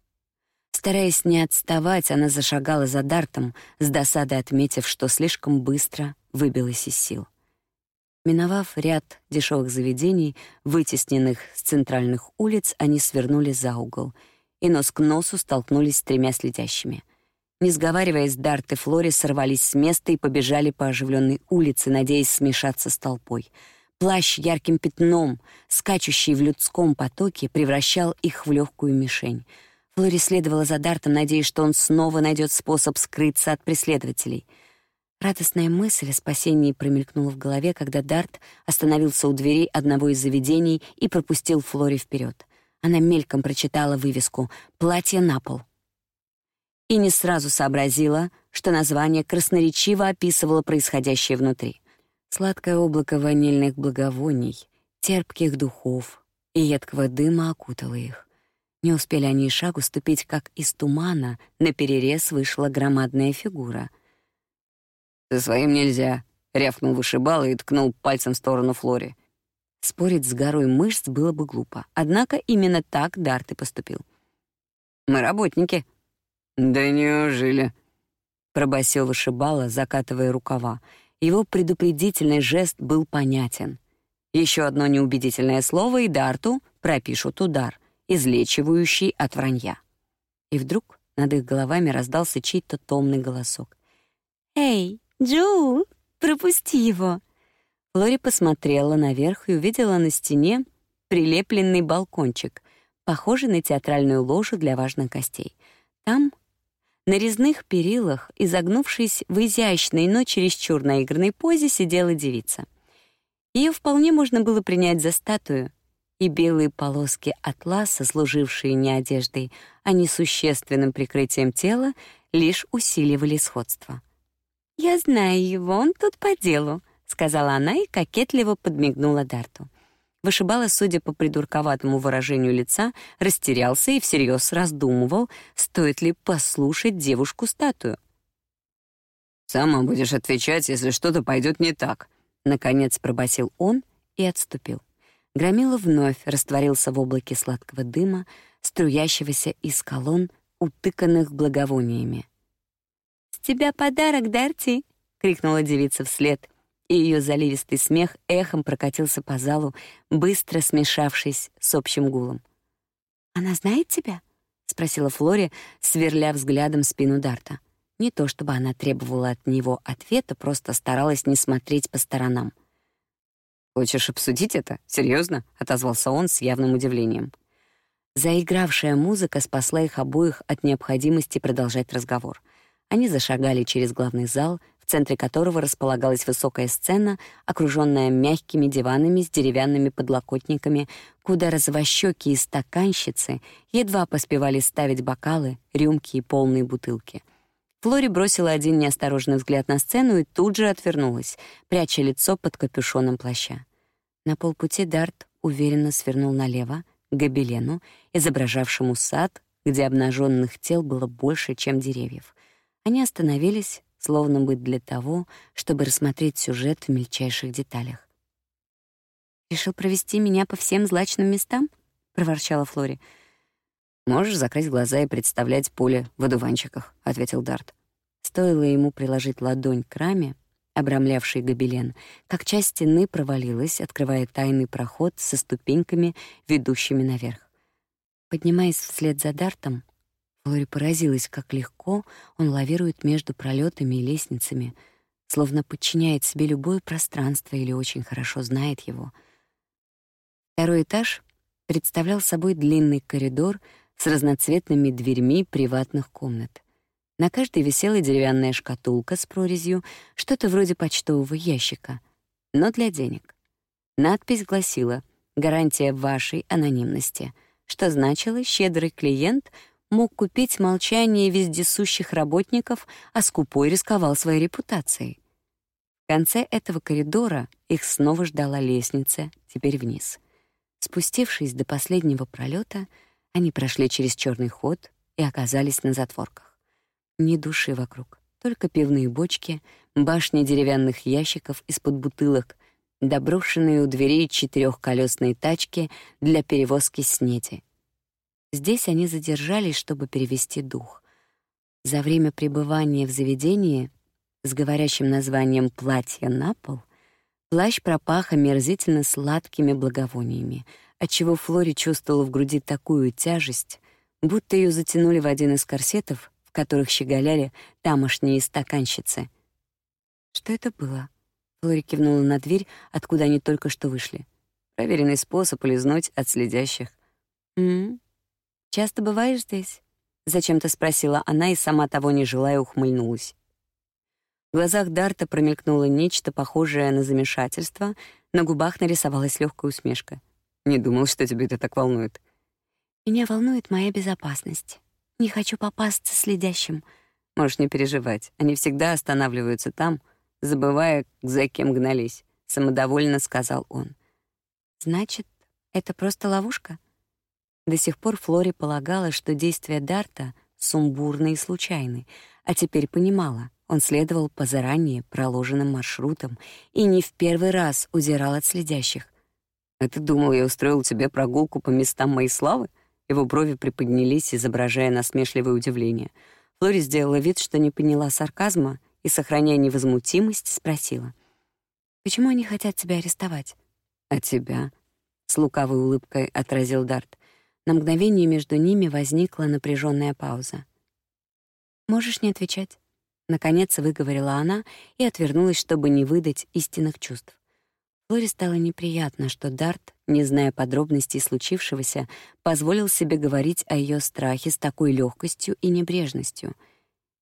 Стараясь не отставать, она зашагала за Дартом, с досадой отметив, что слишком быстро выбилась из сил. Миновав ряд дешевых заведений, вытесненных с центральных улиц, они свернули за угол и нос к носу столкнулись с тремя следящими. Не сговариваясь, Дарт и Флори сорвались с места и побежали по оживленной улице, надеясь смешаться с толпой. Плащ ярким пятном, скачущий в людском потоке, превращал их в легкую мишень. Флори следовала за Дартом, надеясь, что он снова найдет способ скрыться от преследователей — Радостная мысль о спасении промелькнула в голове, когда Дарт остановился у дверей одного из заведений и пропустил Флори вперед. Она мельком прочитала вывеску «Платье на пол». И не сразу сообразила, что название красноречиво описывало происходящее внутри. Сладкое облако ванильных благовоний, терпких духов и едкого дыма окутало их. Не успели они и шагу ступить, как из тумана на перерез вышла громадная фигура — «За своим нельзя», — рявкнул вышибал и ткнул пальцем в сторону Флори. Спорить с горой мышц было бы глупо, однако именно так Дарт и поступил. «Мы работники». «Да неужели?» — пробасил вышибала, закатывая рукава. Его предупредительный жест был понятен. Еще одно неубедительное слово, и Дарту пропишут удар, излечивающий от вранья. И вдруг над их головами раздался чей-то томный голосок. «Эй, «Джоу, пропусти его!» Лори посмотрела наверх и увидела на стене прилепленный балкончик, похожий на театральную ложу для важных гостей. Там, на резных перилах, изогнувшись в изящной, но чересчур наигранной позе, сидела девица. Ее вполне можно было принять за статую, и белые полоски атласа, служившие не одеждой, а несущественным прикрытием тела, лишь усиливали сходство. «Я знаю его, он тут по делу», — сказала она и кокетливо подмигнула Дарту. Вышибала, судя по придурковатому выражению лица, растерялся и всерьез раздумывал, стоит ли послушать девушку-статую. «Сама будешь отвечать, если что-то пойдет не так», — наконец пробасил он и отступил. Громила вновь растворился в облаке сладкого дыма, струящегося из колонн, утыканных благовониями. «С тебя подарок, Дарти!» — крикнула девица вслед, и ее заливистый смех эхом прокатился по залу, быстро смешавшись с общим гулом. «Она знает тебя?» — спросила Флори, сверля взглядом спину Дарта. Не то чтобы она требовала от него ответа, просто старалась не смотреть по сторонам. «Хочешь обсудить это? Серьезно? отозвался он с явным удивлением. Заигравшая музыка спасла их обоих от необходимости продолжать разговор. Они зашагали через главный зал, в центре которого располагалась высокая сцена, окруженная мягкими диванами с деревянными подлокотниками, куда развощёкие стаканщицы едва поспевали ставить бокалы, рюмки и полные бутылки. Флори бросила один неосторожный взгляд на сцену и тут же отвернулась, пряча лицо под капюшоном плаща. На полпути Дарт уверенно свернул налево, к гобелену, изображавшему сад, где обнаженных тел было больше, чем деревьев. Они остановились, словно бы для того, чтобы рассмотреть сюжет в мельчайших деталях. «Решил провести меня по всем злачным местам?» — проворчала Флори. «Можешь закрыть глаза и представлять поле в одуванчиках», — ответил Дарт. Стоило ему приложить ладонь к раме, обрамлявшей гобелен, как часть стены провалилась, открывая тайный проход со ступеньками, ведущими наверх. Поднимаясь вслед за Дартом, Лори поразилась, как легко он лавирует между пролетами и лестницами, словно подчиняет себе любое пространство или очень хорошо знает его. Второй этаж представлял собой длинный коридор с разноцветными дверьми приватных комнат. На каждой висела деревянная шкатулка с прорезью, что-то вроде почтового ящика, но для денег. Надпись гласила «Гарантия вашей анонимности», что значило «Щедрый клиент мог купить молчание вездесущих работников, а скупой рисковал своей репутацией. В конце этого коридора их снова ждала лестница, теперь вниз. Спустившись до последнего пролета, они прошли через черный ход и оказались на затворках. Ни души вокруг, только пивные бочки, башни деревянных ящиков из-под бутылок, доброшенные у дверей четырехколесные тачки для перевозки снеди — Здесь они задержались, чтобы перевести дух. За время пребывания в заведении с говорящим названием «Платье на пол», плащ пропах омерзительно сладкими благовониями, отчего Флори чувствовала в груди такую тяжесть, будто ее затянули в один из корсетов, в которых щеголяли тамошние стаканщицы. «Что это было?» Флори кивнула на дверь, откуда они только что вышли. Проверенный способ улизнуть от следящих. «М-м, часто бываешь здесь?» Зачем-то спросила она и сама того не желая ухмыльнулась. В глазах Дарта промелькнуло нечто похожее на замешательство, на губах нарисовалась легкая усмешка. «Не думал, что тебя это так волнует». «Меня волнует моя безопасность. Не хочу попасться следящим». «Можешь не переживать, они всегда останавливаются там, забывая, за кем гнались», — самодовольно сказал он. «Значит, это просто ловушка?» До сих пор Флори полагала, что действия Дарта сумбурны и случайны, а теперь понимала, он следовал по заранее проложенным маршрутам и не в первый раз удирал от следящих. «А ты думал, я устроил тебе прогулку по местам моей славы?» Его брови приподнялись, изображая насмешливое удивление. Флори сделала вид, что не поняла сарказма и, сохраняя невозмутимость, спросила. «Почему они хотят тебя арестовать?» «А тебя?» — с лукавой улыбкой отразил Дарт. На мгновение между ними возникла напряженная пауза. «Можешь не отвечать?» Наконец выговорила она и отвернулась, чтобы не выдать истинных чувств. Флоре стало неприятно, что Дарт, не зная подробностей случившегося, позволил себе говорить о ее страхе с такой легкостью и небрежностью.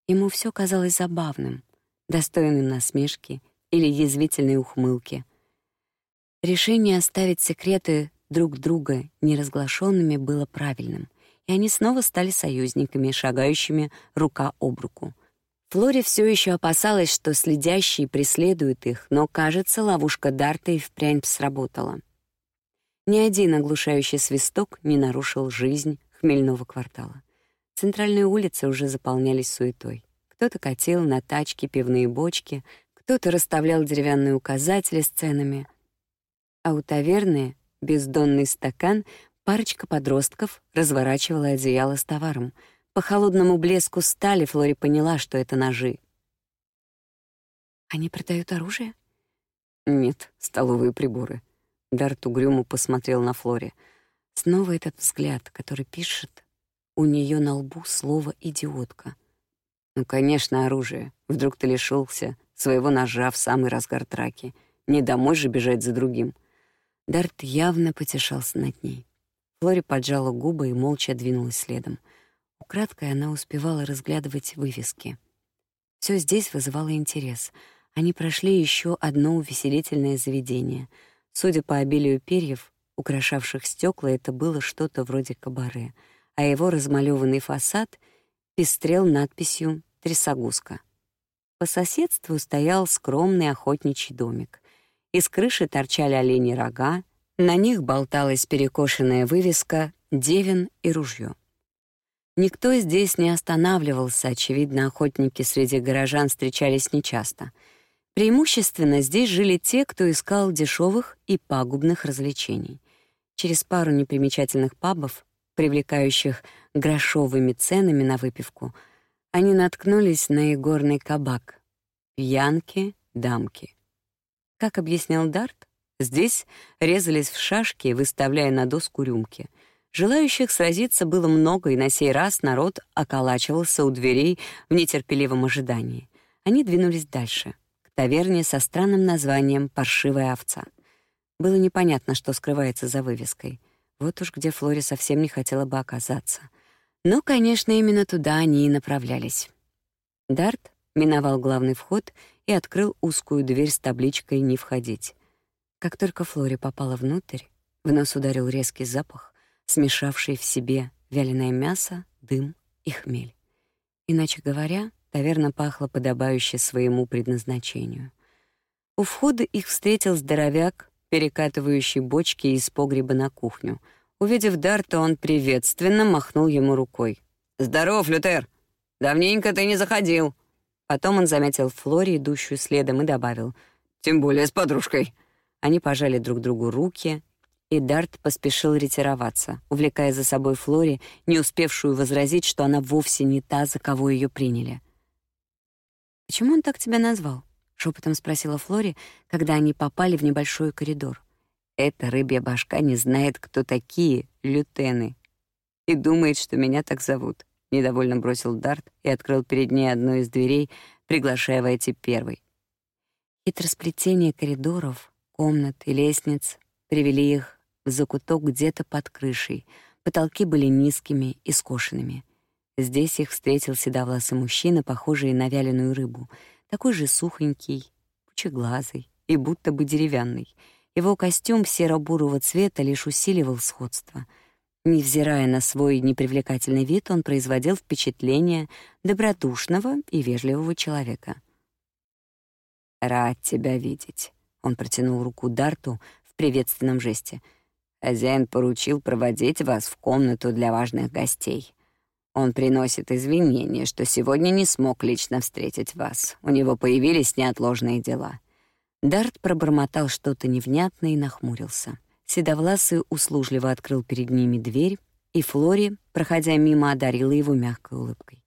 Ему все казалось забавным, достойным насмешки или язвительной ухмылки. Решение оставить секреты друг друга неразглашенными было правильным, и они снова стали союзниками, шагающими рука об руку. Флори все еще опасалась, что следящие преследуют их, но, кажется, ловушка Дарта и впрямь сработала. Ни один оглушающий свисток не нарушил жизнь хмельного квартала. Центральные улицы уже заполнялись суетой. Кто-то катил на тачке пивные бочки, кто-то расставлял деревянные указатели с ценами, а у таверны бездонный стакан, парочка подростков разворачивала одеяло с товаром. По холодному блеску стали Флори поняла, что это ножи. «Они продают оружие?» «Нет, столовые приборы». Дарт угрюмо посмотрел на Флори. Снова этот взгляд, который пишет у нее на лбу слово «идиотка». «Ну, конечно, оружие. Вдруг ты лишился своего ножа в самый разгар драки. Не домой же бежать за другим». Дарт явно потешался над ней. Флори поджала губы и молча двинулась следом. Украдкой она успевала разглядывать вывески. Все здесь вызывало интерес. Они прошли еще одно увеселительное заведение. Судя по обилию перьев, украшавших стекла, это было что-то вроде кабаре, а его размалеванный фасад пестрел надписью «Трясогузка». По соседству стоял скромный охотничий домик. Из крыши торчали олени рога, на них болталась перекошенная вывеска «Девин и ружье». Никто здесь не останавливался, очевидно, охотники среди горожан встречались нечасто. Преимущественно здесь жили те, кто искал дешевых и пагубных развлечений. Через пару непримечательных пабов, привлекающих грошовыми ценами на выпивку, они наткнулись на игорный кабак. Пьянки, дамки. Как объяснял Дарт, здесь резались в шашки, выставляя на доску рюмки. Желающих сразиться было много, и на сей раз народ околачивался у дверей в нетерпеливом ожидании. Они двинулись дальше, к таверне со странным названием «Паршивая овца». Было непонятно, что скрывается за вывеской. Вот уж где Флори совсем не хотела бы оказаться. Но, конечно, именно туда они и направлялись. Дарт миновал главный вход и открыл узкую дверь с табличкой «Не входить». Как только Флори попала внутрь, в нос ударил резкий запах, смешавший в себе вяленое мясо, дым и хмель. Иначе говоря, таверна пахла подобающе своему предназначению. У входа их встретил здоровяк, перекатывающий бочки из погреба на кухню. Увидев Дарта, он приветственно махнул ему рукой. «Здоров, Лютер! Давненько ты не заходил!» Потом он заметил Флори, идущую следом, и добавил: "Тем более с подружкой". Они пожали друг другу руки, и Дарт поспешил ретироваться, увлекая за собой Флори, не успевшую возразить, что она вовсе не та, за кого ее приняли. «Почему он так тебя назвал?» — шепотом спросила Флори, когда они попали в небольшой коридор. «Эта рыбья башка не знает, кто такие лютены, и думает, что меня так зовут», — недовольно бросил Дарт и открыл перед ней одну из дверей, приглашая войти первой. Хитросплетение коридоров, комнат и лестниц привели их в закуток где-то под крышей. Потолки были низкими и скошенными. Здесь их встретил седовласый мужчина, похожий на вяленую рыбу, такой же сухонький, пучеглазый и будто бы деревянный. Его костюм серо-бурого цвета лишь усиливал сходство. Невзирая на свой непривлекательный вид, он производил впечатление добродушного и вежливого человека. «Рад тебя видеть», — он протянул руку Дарту в приветственном жесте. «Хозяин поручил проводить вас в комнату для важных гостей». Он приносит извинения, что сегодня не смог лично встретить вас. У него появились неотложные дела». Дарт пробормотал что-то невнятное и нахмурился. Седовласый услужливо открыл перед ними дверь, и Флори, проходя мимо, одарила его мягкой улыбкой.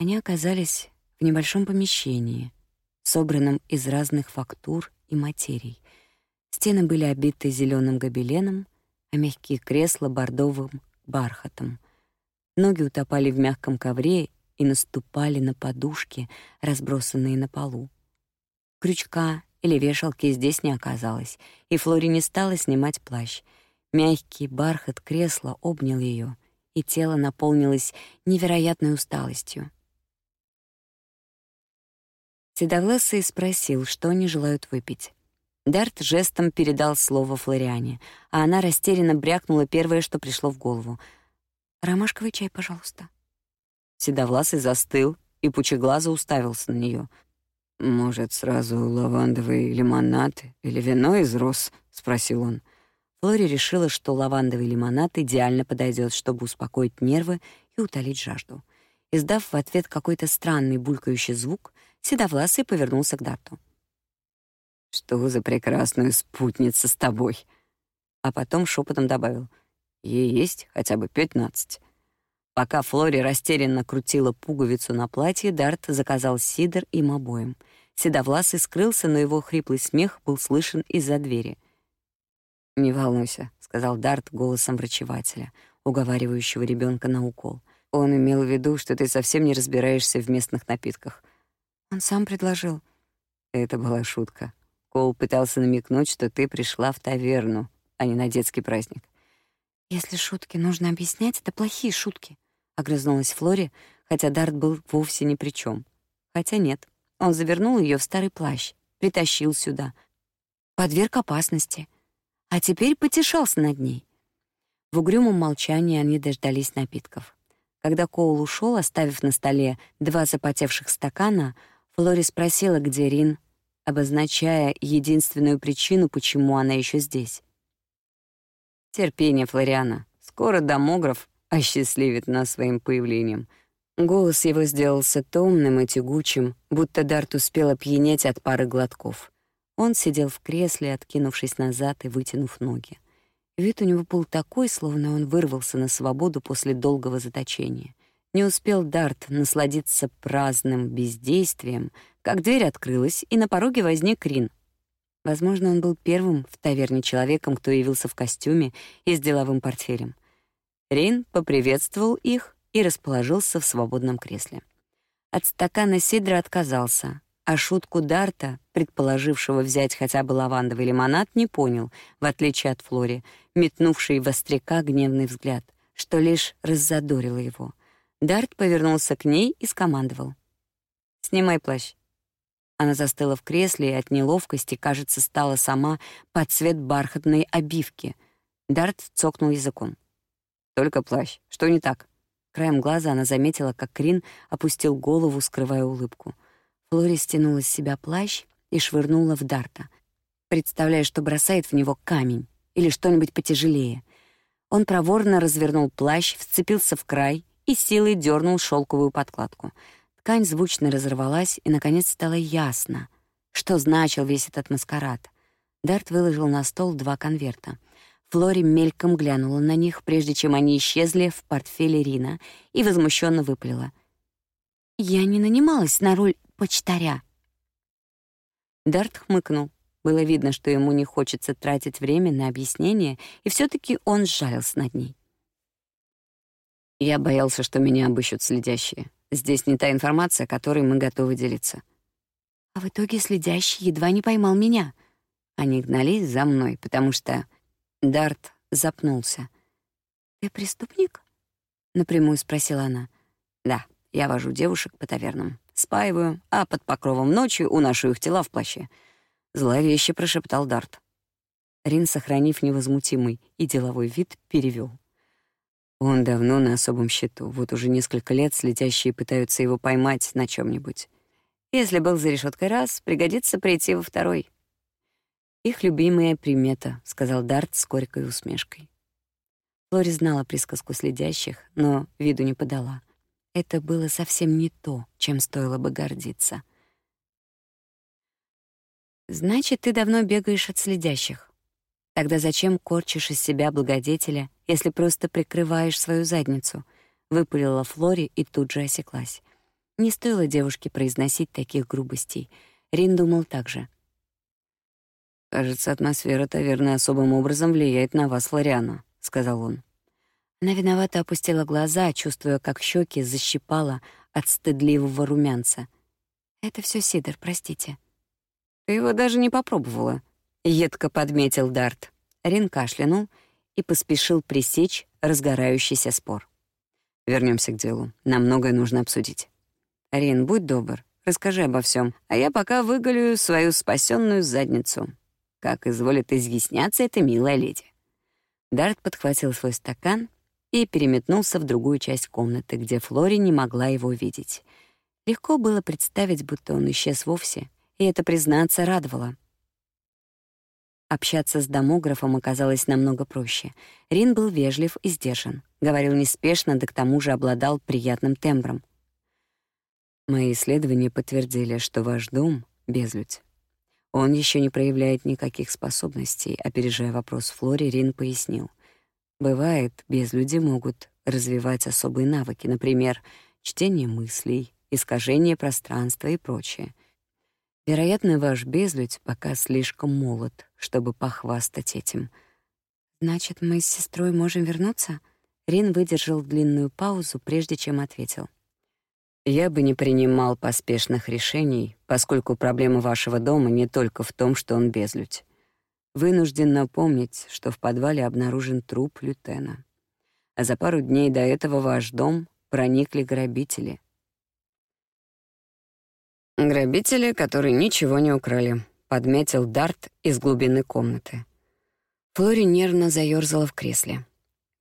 Они оказались в небольшом помещении, собранном из разных фактур и материй. Стены были обиты зеленым гобеленом, а мягкие кресла — бордовым бархатом. Ноги утопали в мягком ковре и наступали на подушки, разбросанные на полу. Крючка или вешалки здесь не оказалось, и Флори не стала снимать плащ. Мягкий бархат кресла обнял ее, и тело наполнилось невероятной усталостью. Седовласый спросил, что они желают выпить. Дарт жестом передал слово Флориане, а она растерянно брякнула первое, что пришло в голову — Ромашковый чай, пожалуйста. Седовласый застыл и пучеглазо уставился на нее. Может, сразу лавандовый лимонад или вино из роз, спросил он. Флори решила, что лавандовый лимонад идеально подойдет, чтобы успокоить нервы и утолить жажду. Издав в ответ какой-то странный булькающий звук, Седовласый повернулся к Дарту. «Что за прекрасную спутница с тобой?» А потом шепотом добавил — Ей есть хотя бы пятнадцать. Пока Флори растерянно крутила пуговицу на платье, Дарт заказал сидр им обоим. Седовласый скрылся, но его хриплый смех был слышен из-за двери. «Не волнуйся», — сказал Дарт голосом врачевателя, уговаривающего ребенка на укол. Он имел в виду, что ты совсем не разбираешься в местных напитках. Он сам предложил. Это была шутка. Кол пытался намекнуть, что ты пришла в таверну, а не на детский праздник. «Если шутки нужно объяснять, это плохие шутки», — огрызнулась Флори, хотя Дарт был вовсе ни при чем. Хотя нет, он завернул ее в старый плащ, притащил сюда, подверг опасности, а теперь потешался над ней. В угрюмом молчании они дождались напитков. Когда Коул ушел, оставив на столе два запотевших стакана, Флори спросила, где Рин, обозначая единственную причину, почему она еще здесь. Терпение, Флориана. Скоро домограф осчастливит нас своим появлением. Голос его сделался томным и тягучим, будто Дарт успел опьянеть от пары глотков. Он сидел в кресле, откинувшись назад и вытянув ноги. Вид у него был такой, словно он вырвался на свободу после долгого заточения. Не успел Дарт насладиться праздным бездействием, как дверь открылась, и на пороге возник Рин — Возможно, он был первым в таверне человеком, кто явился в костюме и с деловым портфелем. Рин поприветствовал их и расположился в свободном кресле. От стакана сидра отказался, а шутку Дарта, предположившего взять хотя бы лавандовый лимонад, не понял, в отличие от Флори, метнувшей в остряка гневный взгляд, что лишь раззадорило его. Дарт повернулся к ней и скомандовал. «Снимай плащ». Она застыла в кресле и от неловкости, кажется, стала сама под цвет бархатной обивки. Дарт цокнул языком. «Только плащ. Что не так?» Краем глаза она заметила, как Крин опустил голову, скрывая улыбку. Флори стянула с себя плащ и швырнула в Дарта, представляя, что бросает в него камень или что-нибудь потяжелее. Он проворно развернул плащ, вцепился в край и силой дернул шелковую подкладку — Ткань звучно разорвалась, и, наконец, стало ясно, что значил весь этот маскарад. Дарт выложил на стол два конверта. Флори мельком глянула на них, прежде чем они исчезли в портфеле Рина, и возмущенно выплела. «Я не нанималась на роль почтаря. Дарт хмыкнул. Было видно, что ему не хочется тратить время на объяснение, и все таки он сжалился над ней. Я боялся, что меня обыщут следящие. Здесь не та информация, которой мы готовы делиться. А в итоге следящий едва не поймал меня. Они гнались за мной, потому что Дарт запнулся. «Ты преступник?» — напрямую спросила она. «Да, я вожу девушек по тавернам, спаиваю, а под покровом ночи уношу их тела в плаще. Зловеще прошептал Дарт. Рин, сохранив невозмутимый и деловой вид, перевел. Он давно на особом счету. Вот уже несколько лет следящие пытаются его поймать на чем нибудь Если был за решеткой раз, пригодится прийти во второй. Их любимая примета, сказал Дарт с горькой усмешкой. Флори знала присказку следящих, но виду не подала. Это было совсем не то, чем стоило бы гордиться. Значит, ты давно бегаешь от следящих. Тогда зачем корчишь из себя благодетеля, если просто прикрываешь свою задницу? Выпалила Флори и тут же осеклась. Не стоило девушке произносить таких грубостей. Рин думал так же. «Кажется, атмосфера таверны особым образом влияет на вас, Флориана», — сказал он. Она виновато опустила глаза, чувствуя, как щеки защипала от стыдливого румянца. «Это все Сидор, простите». Ты его даже не попробовала, едко подметил Дарт. Рин кашлянул и поспешил пресечь разгорающийся спор. Вернемся к делу. Нам многое нужно обсудить. Рин, будь добр, расскажи обо всем, а я пока выголю свою спасенную задницу. Как изволит изъясняться эта милая леди. Дарт подхватил свой стакан и переметнулся в другую часть комнаты, где Флори не могла его видеть. Легко было представить, будто он исчез вовсе — и это, признаться, радовало. Общаться с домографом оказалось намного проще. Рин был вежлив и сдержан, говорил неспешно, да к тому же обладал приятным тембром. Мои исследования подтвердили, что ваш дом — безлюдь. Он еще не проявляет никаких способностей, опережая вопрос Флори, Рин пояснил. Бывает, безлюди могут развивать особые навыки, например, чтение мыслей, искажение пространства и прочее. Вероятно, ваш безлюдь пока слишком молод, чтобы похвастать этим. Значит, мы с сестрой можем вернуться? Рин выдержал длинную паузу, прежде чем ответил. Я бы не принимал поспешных решений, поскольку проблема вашего дома не только в том, что он безлюдь. Вынужден напомнить, что в подвале обнаружен труп лютена. А за пару дней до этого ваш дом проникли грабители — «Грабители, которые ничего не украли», — подметил Дарт из глубины комнаты. Флори нервно заёрзала в кресле.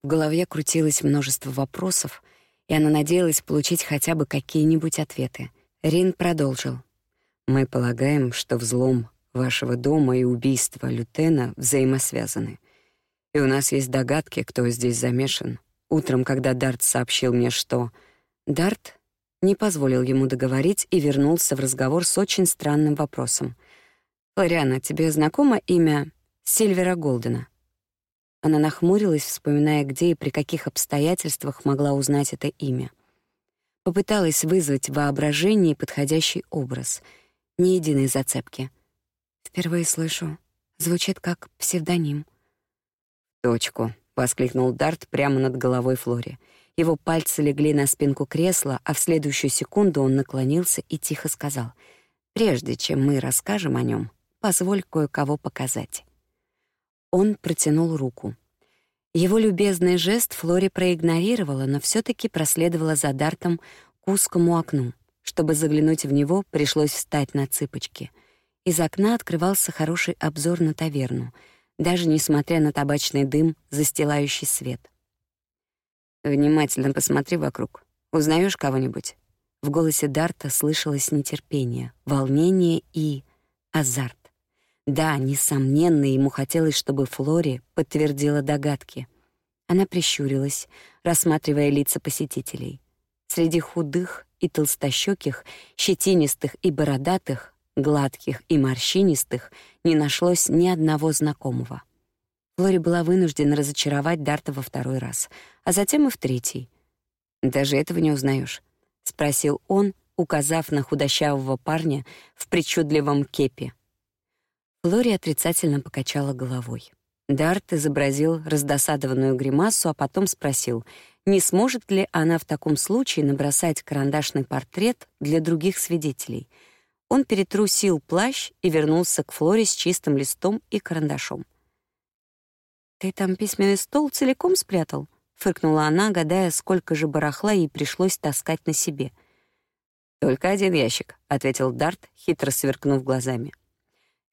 В голове крутилось множество вопросов, и она надеялась получить хотя бы какие-нибудь ответы. Рин продолжил. «Мы полагаем, что взлом вашего дома и убийство Лютена взаимосвязаны. И у нас есть догадки, кто здесь замешан. Утром, когда Дарт сообщил мне, что...» Дарт не позволил ему договорить и вернулся в разговор с очень странным вопросом. «Флориана, тебе знакомо имя Сильвера Голдена?» Она нахмурилась, вспоминая, где и при каких обстоятельствах могла узнать это имя. Попыталась вызвать в воображении подходящий образ. Ни единой зацепки. «Впервые слышу. Звучит как псевдоним». «Точку», — воскликнул Дарт прямо над головой Флори. Его пальцы легли на спинку кресла, а в следующую секунду он наклонился и тихо сказал: "Прежде чем мы расскажем о нем, позволь кое-кого показать". Он протянул руку. Его любезный жест Флори проигнорировала, но все таки проследовала за Дартом к узкому окну. Чтобы заглянуть в него, пришлось встать на цыпочки. Из окна открывался хороший обзор на таверну, даже несмотря на табачный дым, застилающий свет. Внимательно посмотри вокруг. Узнаешь кого-нибудь? В голосе Дарта слышалось нетерпение, волнение и азарт. Да, несомненно, ему хотелось, чтобы Флори подтвердила догадки. Она прищурилась, рассматривая лица посетителей. Среди худых и толстощёких, щетинистых и бородатых, гладких и морщинистых не нашлось ни одного знакомого. Флори была вынуждена разочаровать Дарта во второй раз, а затем и в третий. «Даже этого не узнаешь, спросил он, указав на худощавого парня в причудливом кепе. Флори отрицательно покачала головой. Дарт изобразил раздосадованную гримасу, а потом спросил, не сможет ли она в таком случае набросать карандашный портрет для других свидетелей. Он перетрусил плащ и вернулся к Флоре с чистым листом и карандашом. «Ты там письменный стол целиком спрятал?» — фыркнула она, гадая, сколько же барахла ей пришлось таскать на себе. «Только один ящик», — ответил Дарт, хитро сверкнув глазами.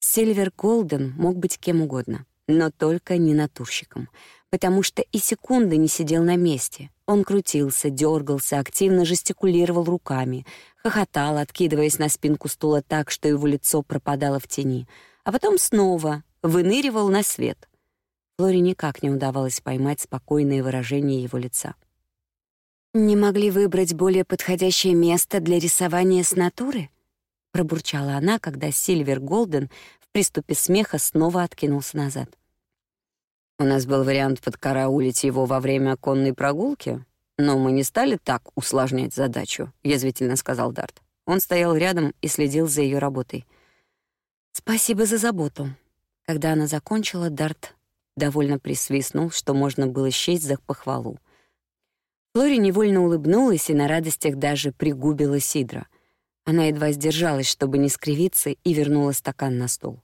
Сильвер Голден мог быть кем угодно но только не натурщиком, потому что и секунды не сидел на месте. Он крутился, дергался, активно жестикулировал руками, хохотал, откидываясь на спинку стула так, что его лицо пропадало в тени, а потом снова выныривал на свет. Флоре никак не удавалось поймать спокойное выражение его лица. «Не могли выбрать более подходящее место для рисования с натуры?» — пробурчала она, когда Сильвер Голден в приступе смеха снова откинулся назад. У нас был вариант подкараулить его во время конной прогулки, но мы не стали так усложнять задачу, язвительно сказал Дарт. Он стоял рядом и следил за ее работой. Спасибо за заботу. Когда она закончила, Дарт довольно присвистнул, что можно было счесть за похвалу. Флори невольно улыбнулась и на радостях даже пригубила сидра. Она едва сдержалась, чтобы не скривиться, и вернула стакан на стол.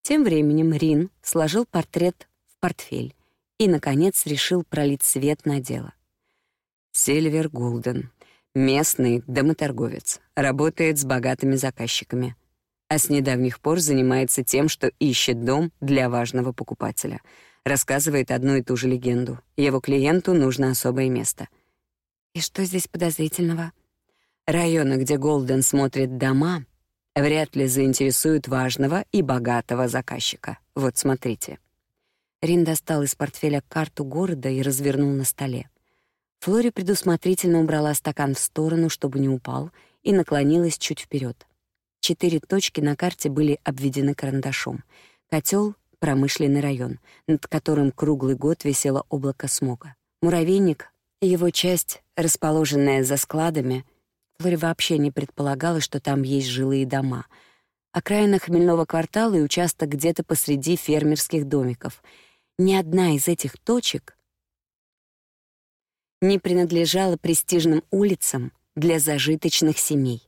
Тем временем Рин сложил портрет портфель и, наконец, решил пролить свет на дело. Сильвер Голден, местный домоторговец, работает с богатыми заказчиками, а с недавних пор занимается тем, что ищет дом для важного покупателя. Рассказывает одну и ту же легенду. Его клиенту нужно особое место. И что здесь подозрительного? Районы, где Голден смотрит дома, вряд ли заинтересуют важного и богатого заказчика. Вот смотрите. Рин достал из портфеля карту города и развернул на столе. Флори предусмотрительно убрала стакан в сторону, чтобы не упал, и наклонилась чуть вперед. Четыре точки на карте были обведены карандашом. Котел — промышленный район, над которым круглый год висело облако смога. Муравейник — его часть, расположенная за складами. Флори вообще не предполагала, что там есть жилые дома. Окраина хмельного квартала и участок где-то посреди фермерских домиков — ни одна из этих точек не принадлежала престижным улицам для зажиточных семей.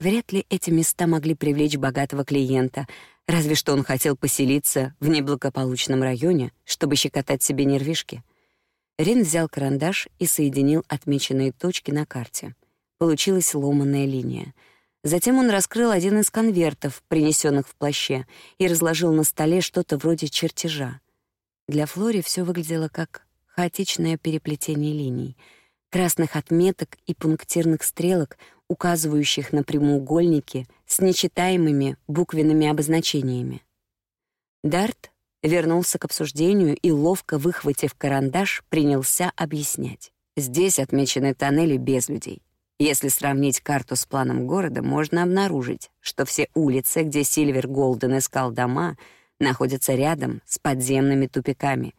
Вряд ли эти места могли привлечь богатого клиента, разве что он хотел поселиться в неблагополучном районе, чтобы щекотать себе нервишки. Рин взял карандаш и соединил отмеченные точки на карте. Получилась ломаная линия. Затем он раскрыл один из конвертов, принесенных в плаще, и разложил на столе что-то вроде чертежа. Для Флори все выглядело как хаотичное переплетение линий, красных отметок и пунктирных стрелок, указывающих на прямоугольники с нечитаемыми буквенными обозначениями. Дарт вернулся к обсуждению и, ловко выхватив карандаш, принялся объяснять. Здесь отмечены тоннели без людей. Если сравнить карту с планом города, можно обнаружить, что все улицы, где Сильвер Голден искал дома — находится рядом с подземными тупиками.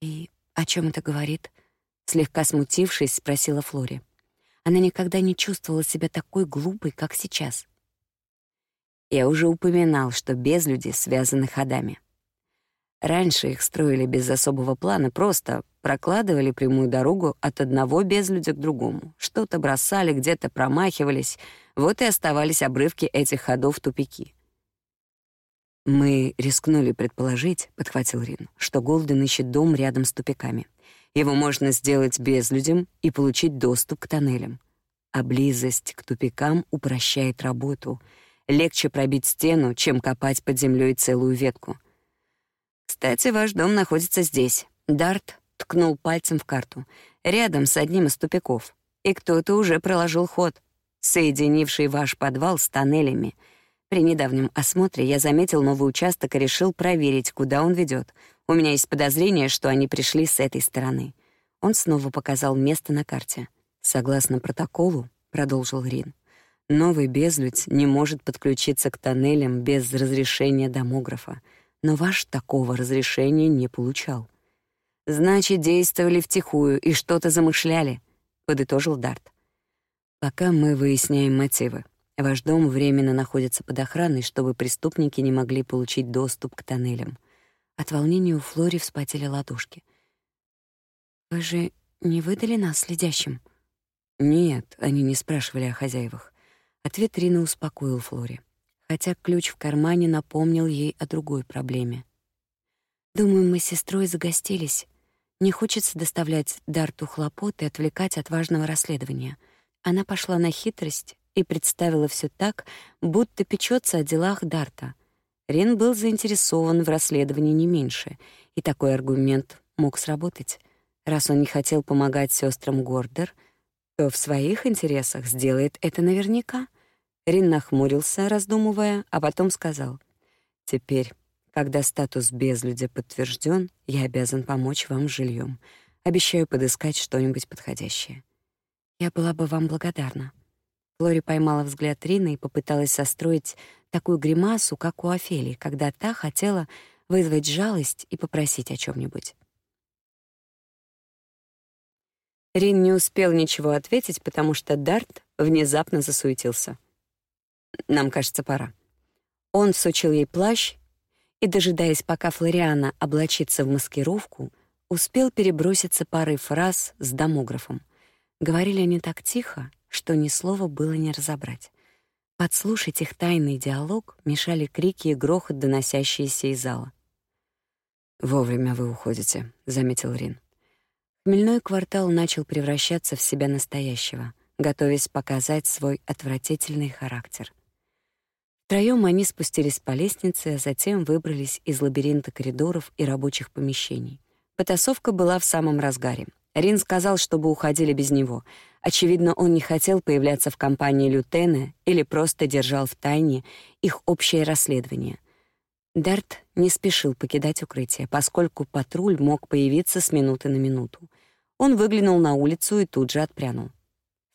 «И о чем это говорит?» Слегка смутившись, спросила Флори. Она никогда не чувствовала себя такой глупой, как сейчас. Я уже упоминал, что безлюди связаны ходами. Раньше их строили без особого плана, просто прокладывали прямую дорогу от одного безлюдя к другому. Что-то бросали, где-то промахивались, вот и оставались обрывки этих ходов тупики. «Мы рискнули предположить», — подхватил Рин, «что Голден ищет дом рядом с тупиками. Его можно сделать безлюдем и получить доступ к тоннелям. А близость к тупикам упрощает работу. Легче пробить стену, чем копать под землей целую ветку. Кстати, ваш дом находится здесь. Дарт ткнул пальцем в карту, рядом с одним из тупиков. И кто-то уже проложил ход, соединивший ваш подвал с тоннелями — при недавнем осмотре я заметил новый участок и решил проверить, куда он ведет. У меня есть подозрение, что они пришли с этой стороны. Он снова показал место на карте. Согласно протоколу, продолжил Рин, новый безлюдь не может подключиться к тоннелям без разрешения домографа, но ваш такого разрешения не получал. Значит, действовали втихую и что-то замышляли, подытожил Дарт. Пока мы выясняем мотивы. Ваш дом временно находится под охраной, чтобы преступники не могли получить доступ к тоннелям. От волнения у Флори вспотели ладошки. Вы же не выдали нас следящим? Нет, они не спрашивали о хозяевах. Ответ Рина успокоил Флори, хотя ключ в кармане напомнил ей о другой проблеме. Думаю, мы с сестрой загостились. Не хочется доставлять Дарту хлопот и отвлекать от важного расследования. Она пошла на хитрость и представила все так, будто печется о делах Дарта. Рен был заинтересован в расследовании не меньше, и такой аргумент мог сработать. Раз он не хотел помогать сестрам Гордер, то в своих интересах сделает это наверняка. Рин нахмурился, раздумывая, а потом сказал: "Теперь, когда статус безлюдя подтвержден, я обязан помочь вам с жильем. Обещаю подыскать что-нибудь подходящее". Я была бы вам благодарна. Флори поймала взгляд Рины и попыталась состроить такую гримасу, как у Офелии, когда та хотела вызвать жалость и попросить о чем нибудь Рин не успел ничего ответить, потому что Дарт внезапно засуетился. «Нам кажется, пора». Он всучил ей плащ и, дожидаясь, пока Флориана облачится в маскировку, успел переброситься парой фраз с домографом. Говорили они так тихо, что ни слова было не разобрать. Подслушать их тайный диалог мешали крики и грохот, доносящиеся из зала. «Вовремя вы уходите», — заметил Рин. Хмельной квартал начал превращаться в себя настоящего, готовясь показать свой отвратительный характер. Втроём они спустились по лестнице, а затем выбрались из лабиринта коридоров и рабочих помещений. Потасовка была в самом разгаре. Рин сказал, чтобы уходили без него. Очевидно, он не хотел появляться в компании Лютена или просто держал в тайне их общее расследование. Дарт не спешил покидать укрытие, поскольку патруль мог появиться с минуты на минуту. Он выглянул на улицу и тут же отпрянул.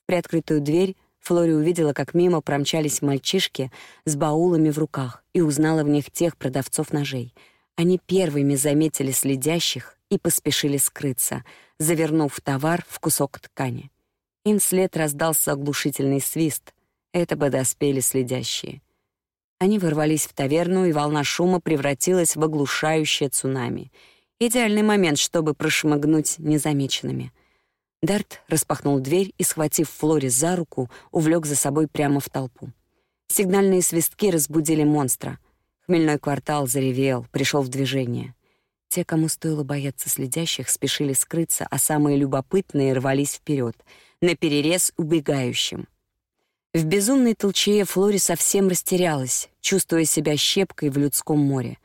В приоткрытую дверь Флори увидела, как мимо промчались мальчишки с баулами в руках и узнала в них тех продавцов ножей. Они первыми заметили следящих и поспешили скрыться, завернув товар в кусок ткани. Им вслед раздался оглушительный свист. Это подоспели следящие. Они ворвались в таверну, и волна шума превратилась в оглушающее цунами. Идеальный момент, чтобы прошмыгнуть незамеченными. Дарт распахнул дверь и, схватив Флори за руку, увлек за собой прямо в толпу. Сигнальные свистки разбудили монстра. Хмельной квартал заревел, пришел в движение. Те, кому стоило бояться следящих, спешили скрыться, а самые любопытные рвались вперед, на перерез убегающим. В безумной толчее Флори совсем растерялась, чувствуя себя щепкой в людском море.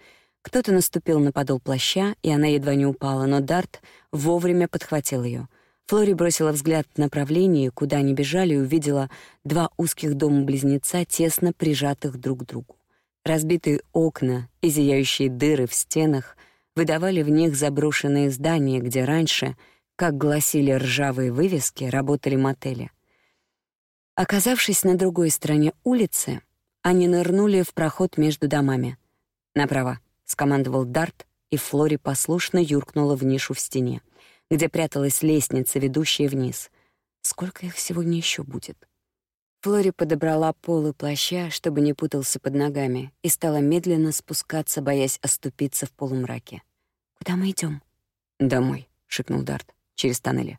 Кто-то наступил на подол плаща, и она едва не упала, но Дарт вовремя подхватил ее. Флори бросила взгляд в направлении, куда они бежали, и увидела два узких дома-близнеца, тесно прижатых друг к другу. Разбитые окна и зияющие дыры в стенах выдавали в них заброшенные здания, где раньше, как гласили ржавые вывески, работали мотели. Оказавшись на другой стороне улицы, они нырнули в проход между домами. «Направо», — скомандовал Дарт, и Флори послушно юркнула в нишу в стене, где пряталась лестница, ведущая вниз. Сколько их сегодня еще будет? Флори подобрала полы плаща, чтобы не путался под ногами, и стала медленно спускаться, боясь оступиться в полумраке. «Куда мы идем? «Домой», — шикнул Дарт, — «через тоннели».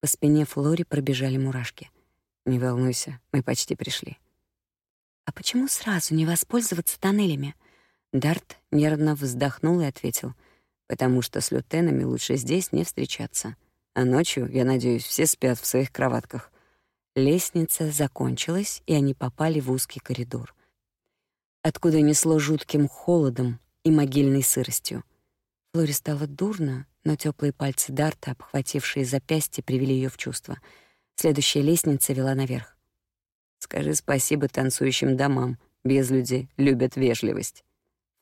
По спине Флори пробежали мурашки — не волнуйся, мы почти пришли. А почему сразу не воспользоваться тоннелями? Дарт нервно вздохнул и ответил: "Потому что с лютенами лучше здесь не встречаться. А ночью, я надеюсь, все спят в своих кроватках". Лестница закончилась, и они попали в узкий коридор, откуда несло жутким холодом и могильной сыростью. Флоре стало дурно, но теплые пальцы Дарта, обхватившие запястье, привели ее в чувство — Следующая лестница вела наверх. Скажи спасибо танцующим домам. Без люди любят вежливость.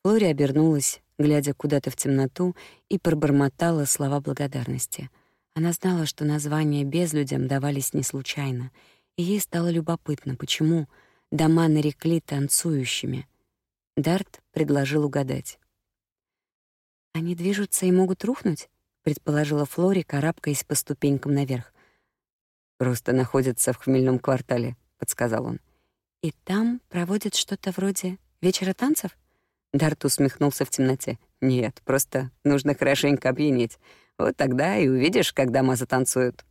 Флори обернулась, глядя куда-то в темноту, и пробормотала слова благодарности. Она знала, что названия безлюдям давались не случайно, и ей стало любопытно, почему дома нарекли танцующими. Дарт предложил угадать. «Они движутся и могут рухнуть?» — предположила Флори, карабкаясь по ступенькам наверх. Просто находится в хмельном квартале, подсказал он. И там проводят что-то вроде вечера танцев? Дарт усмехнулся в темноте. Нет, просто нужно хорошенько опьянеть. Вот тогда и увидишь, как дома затанцуют.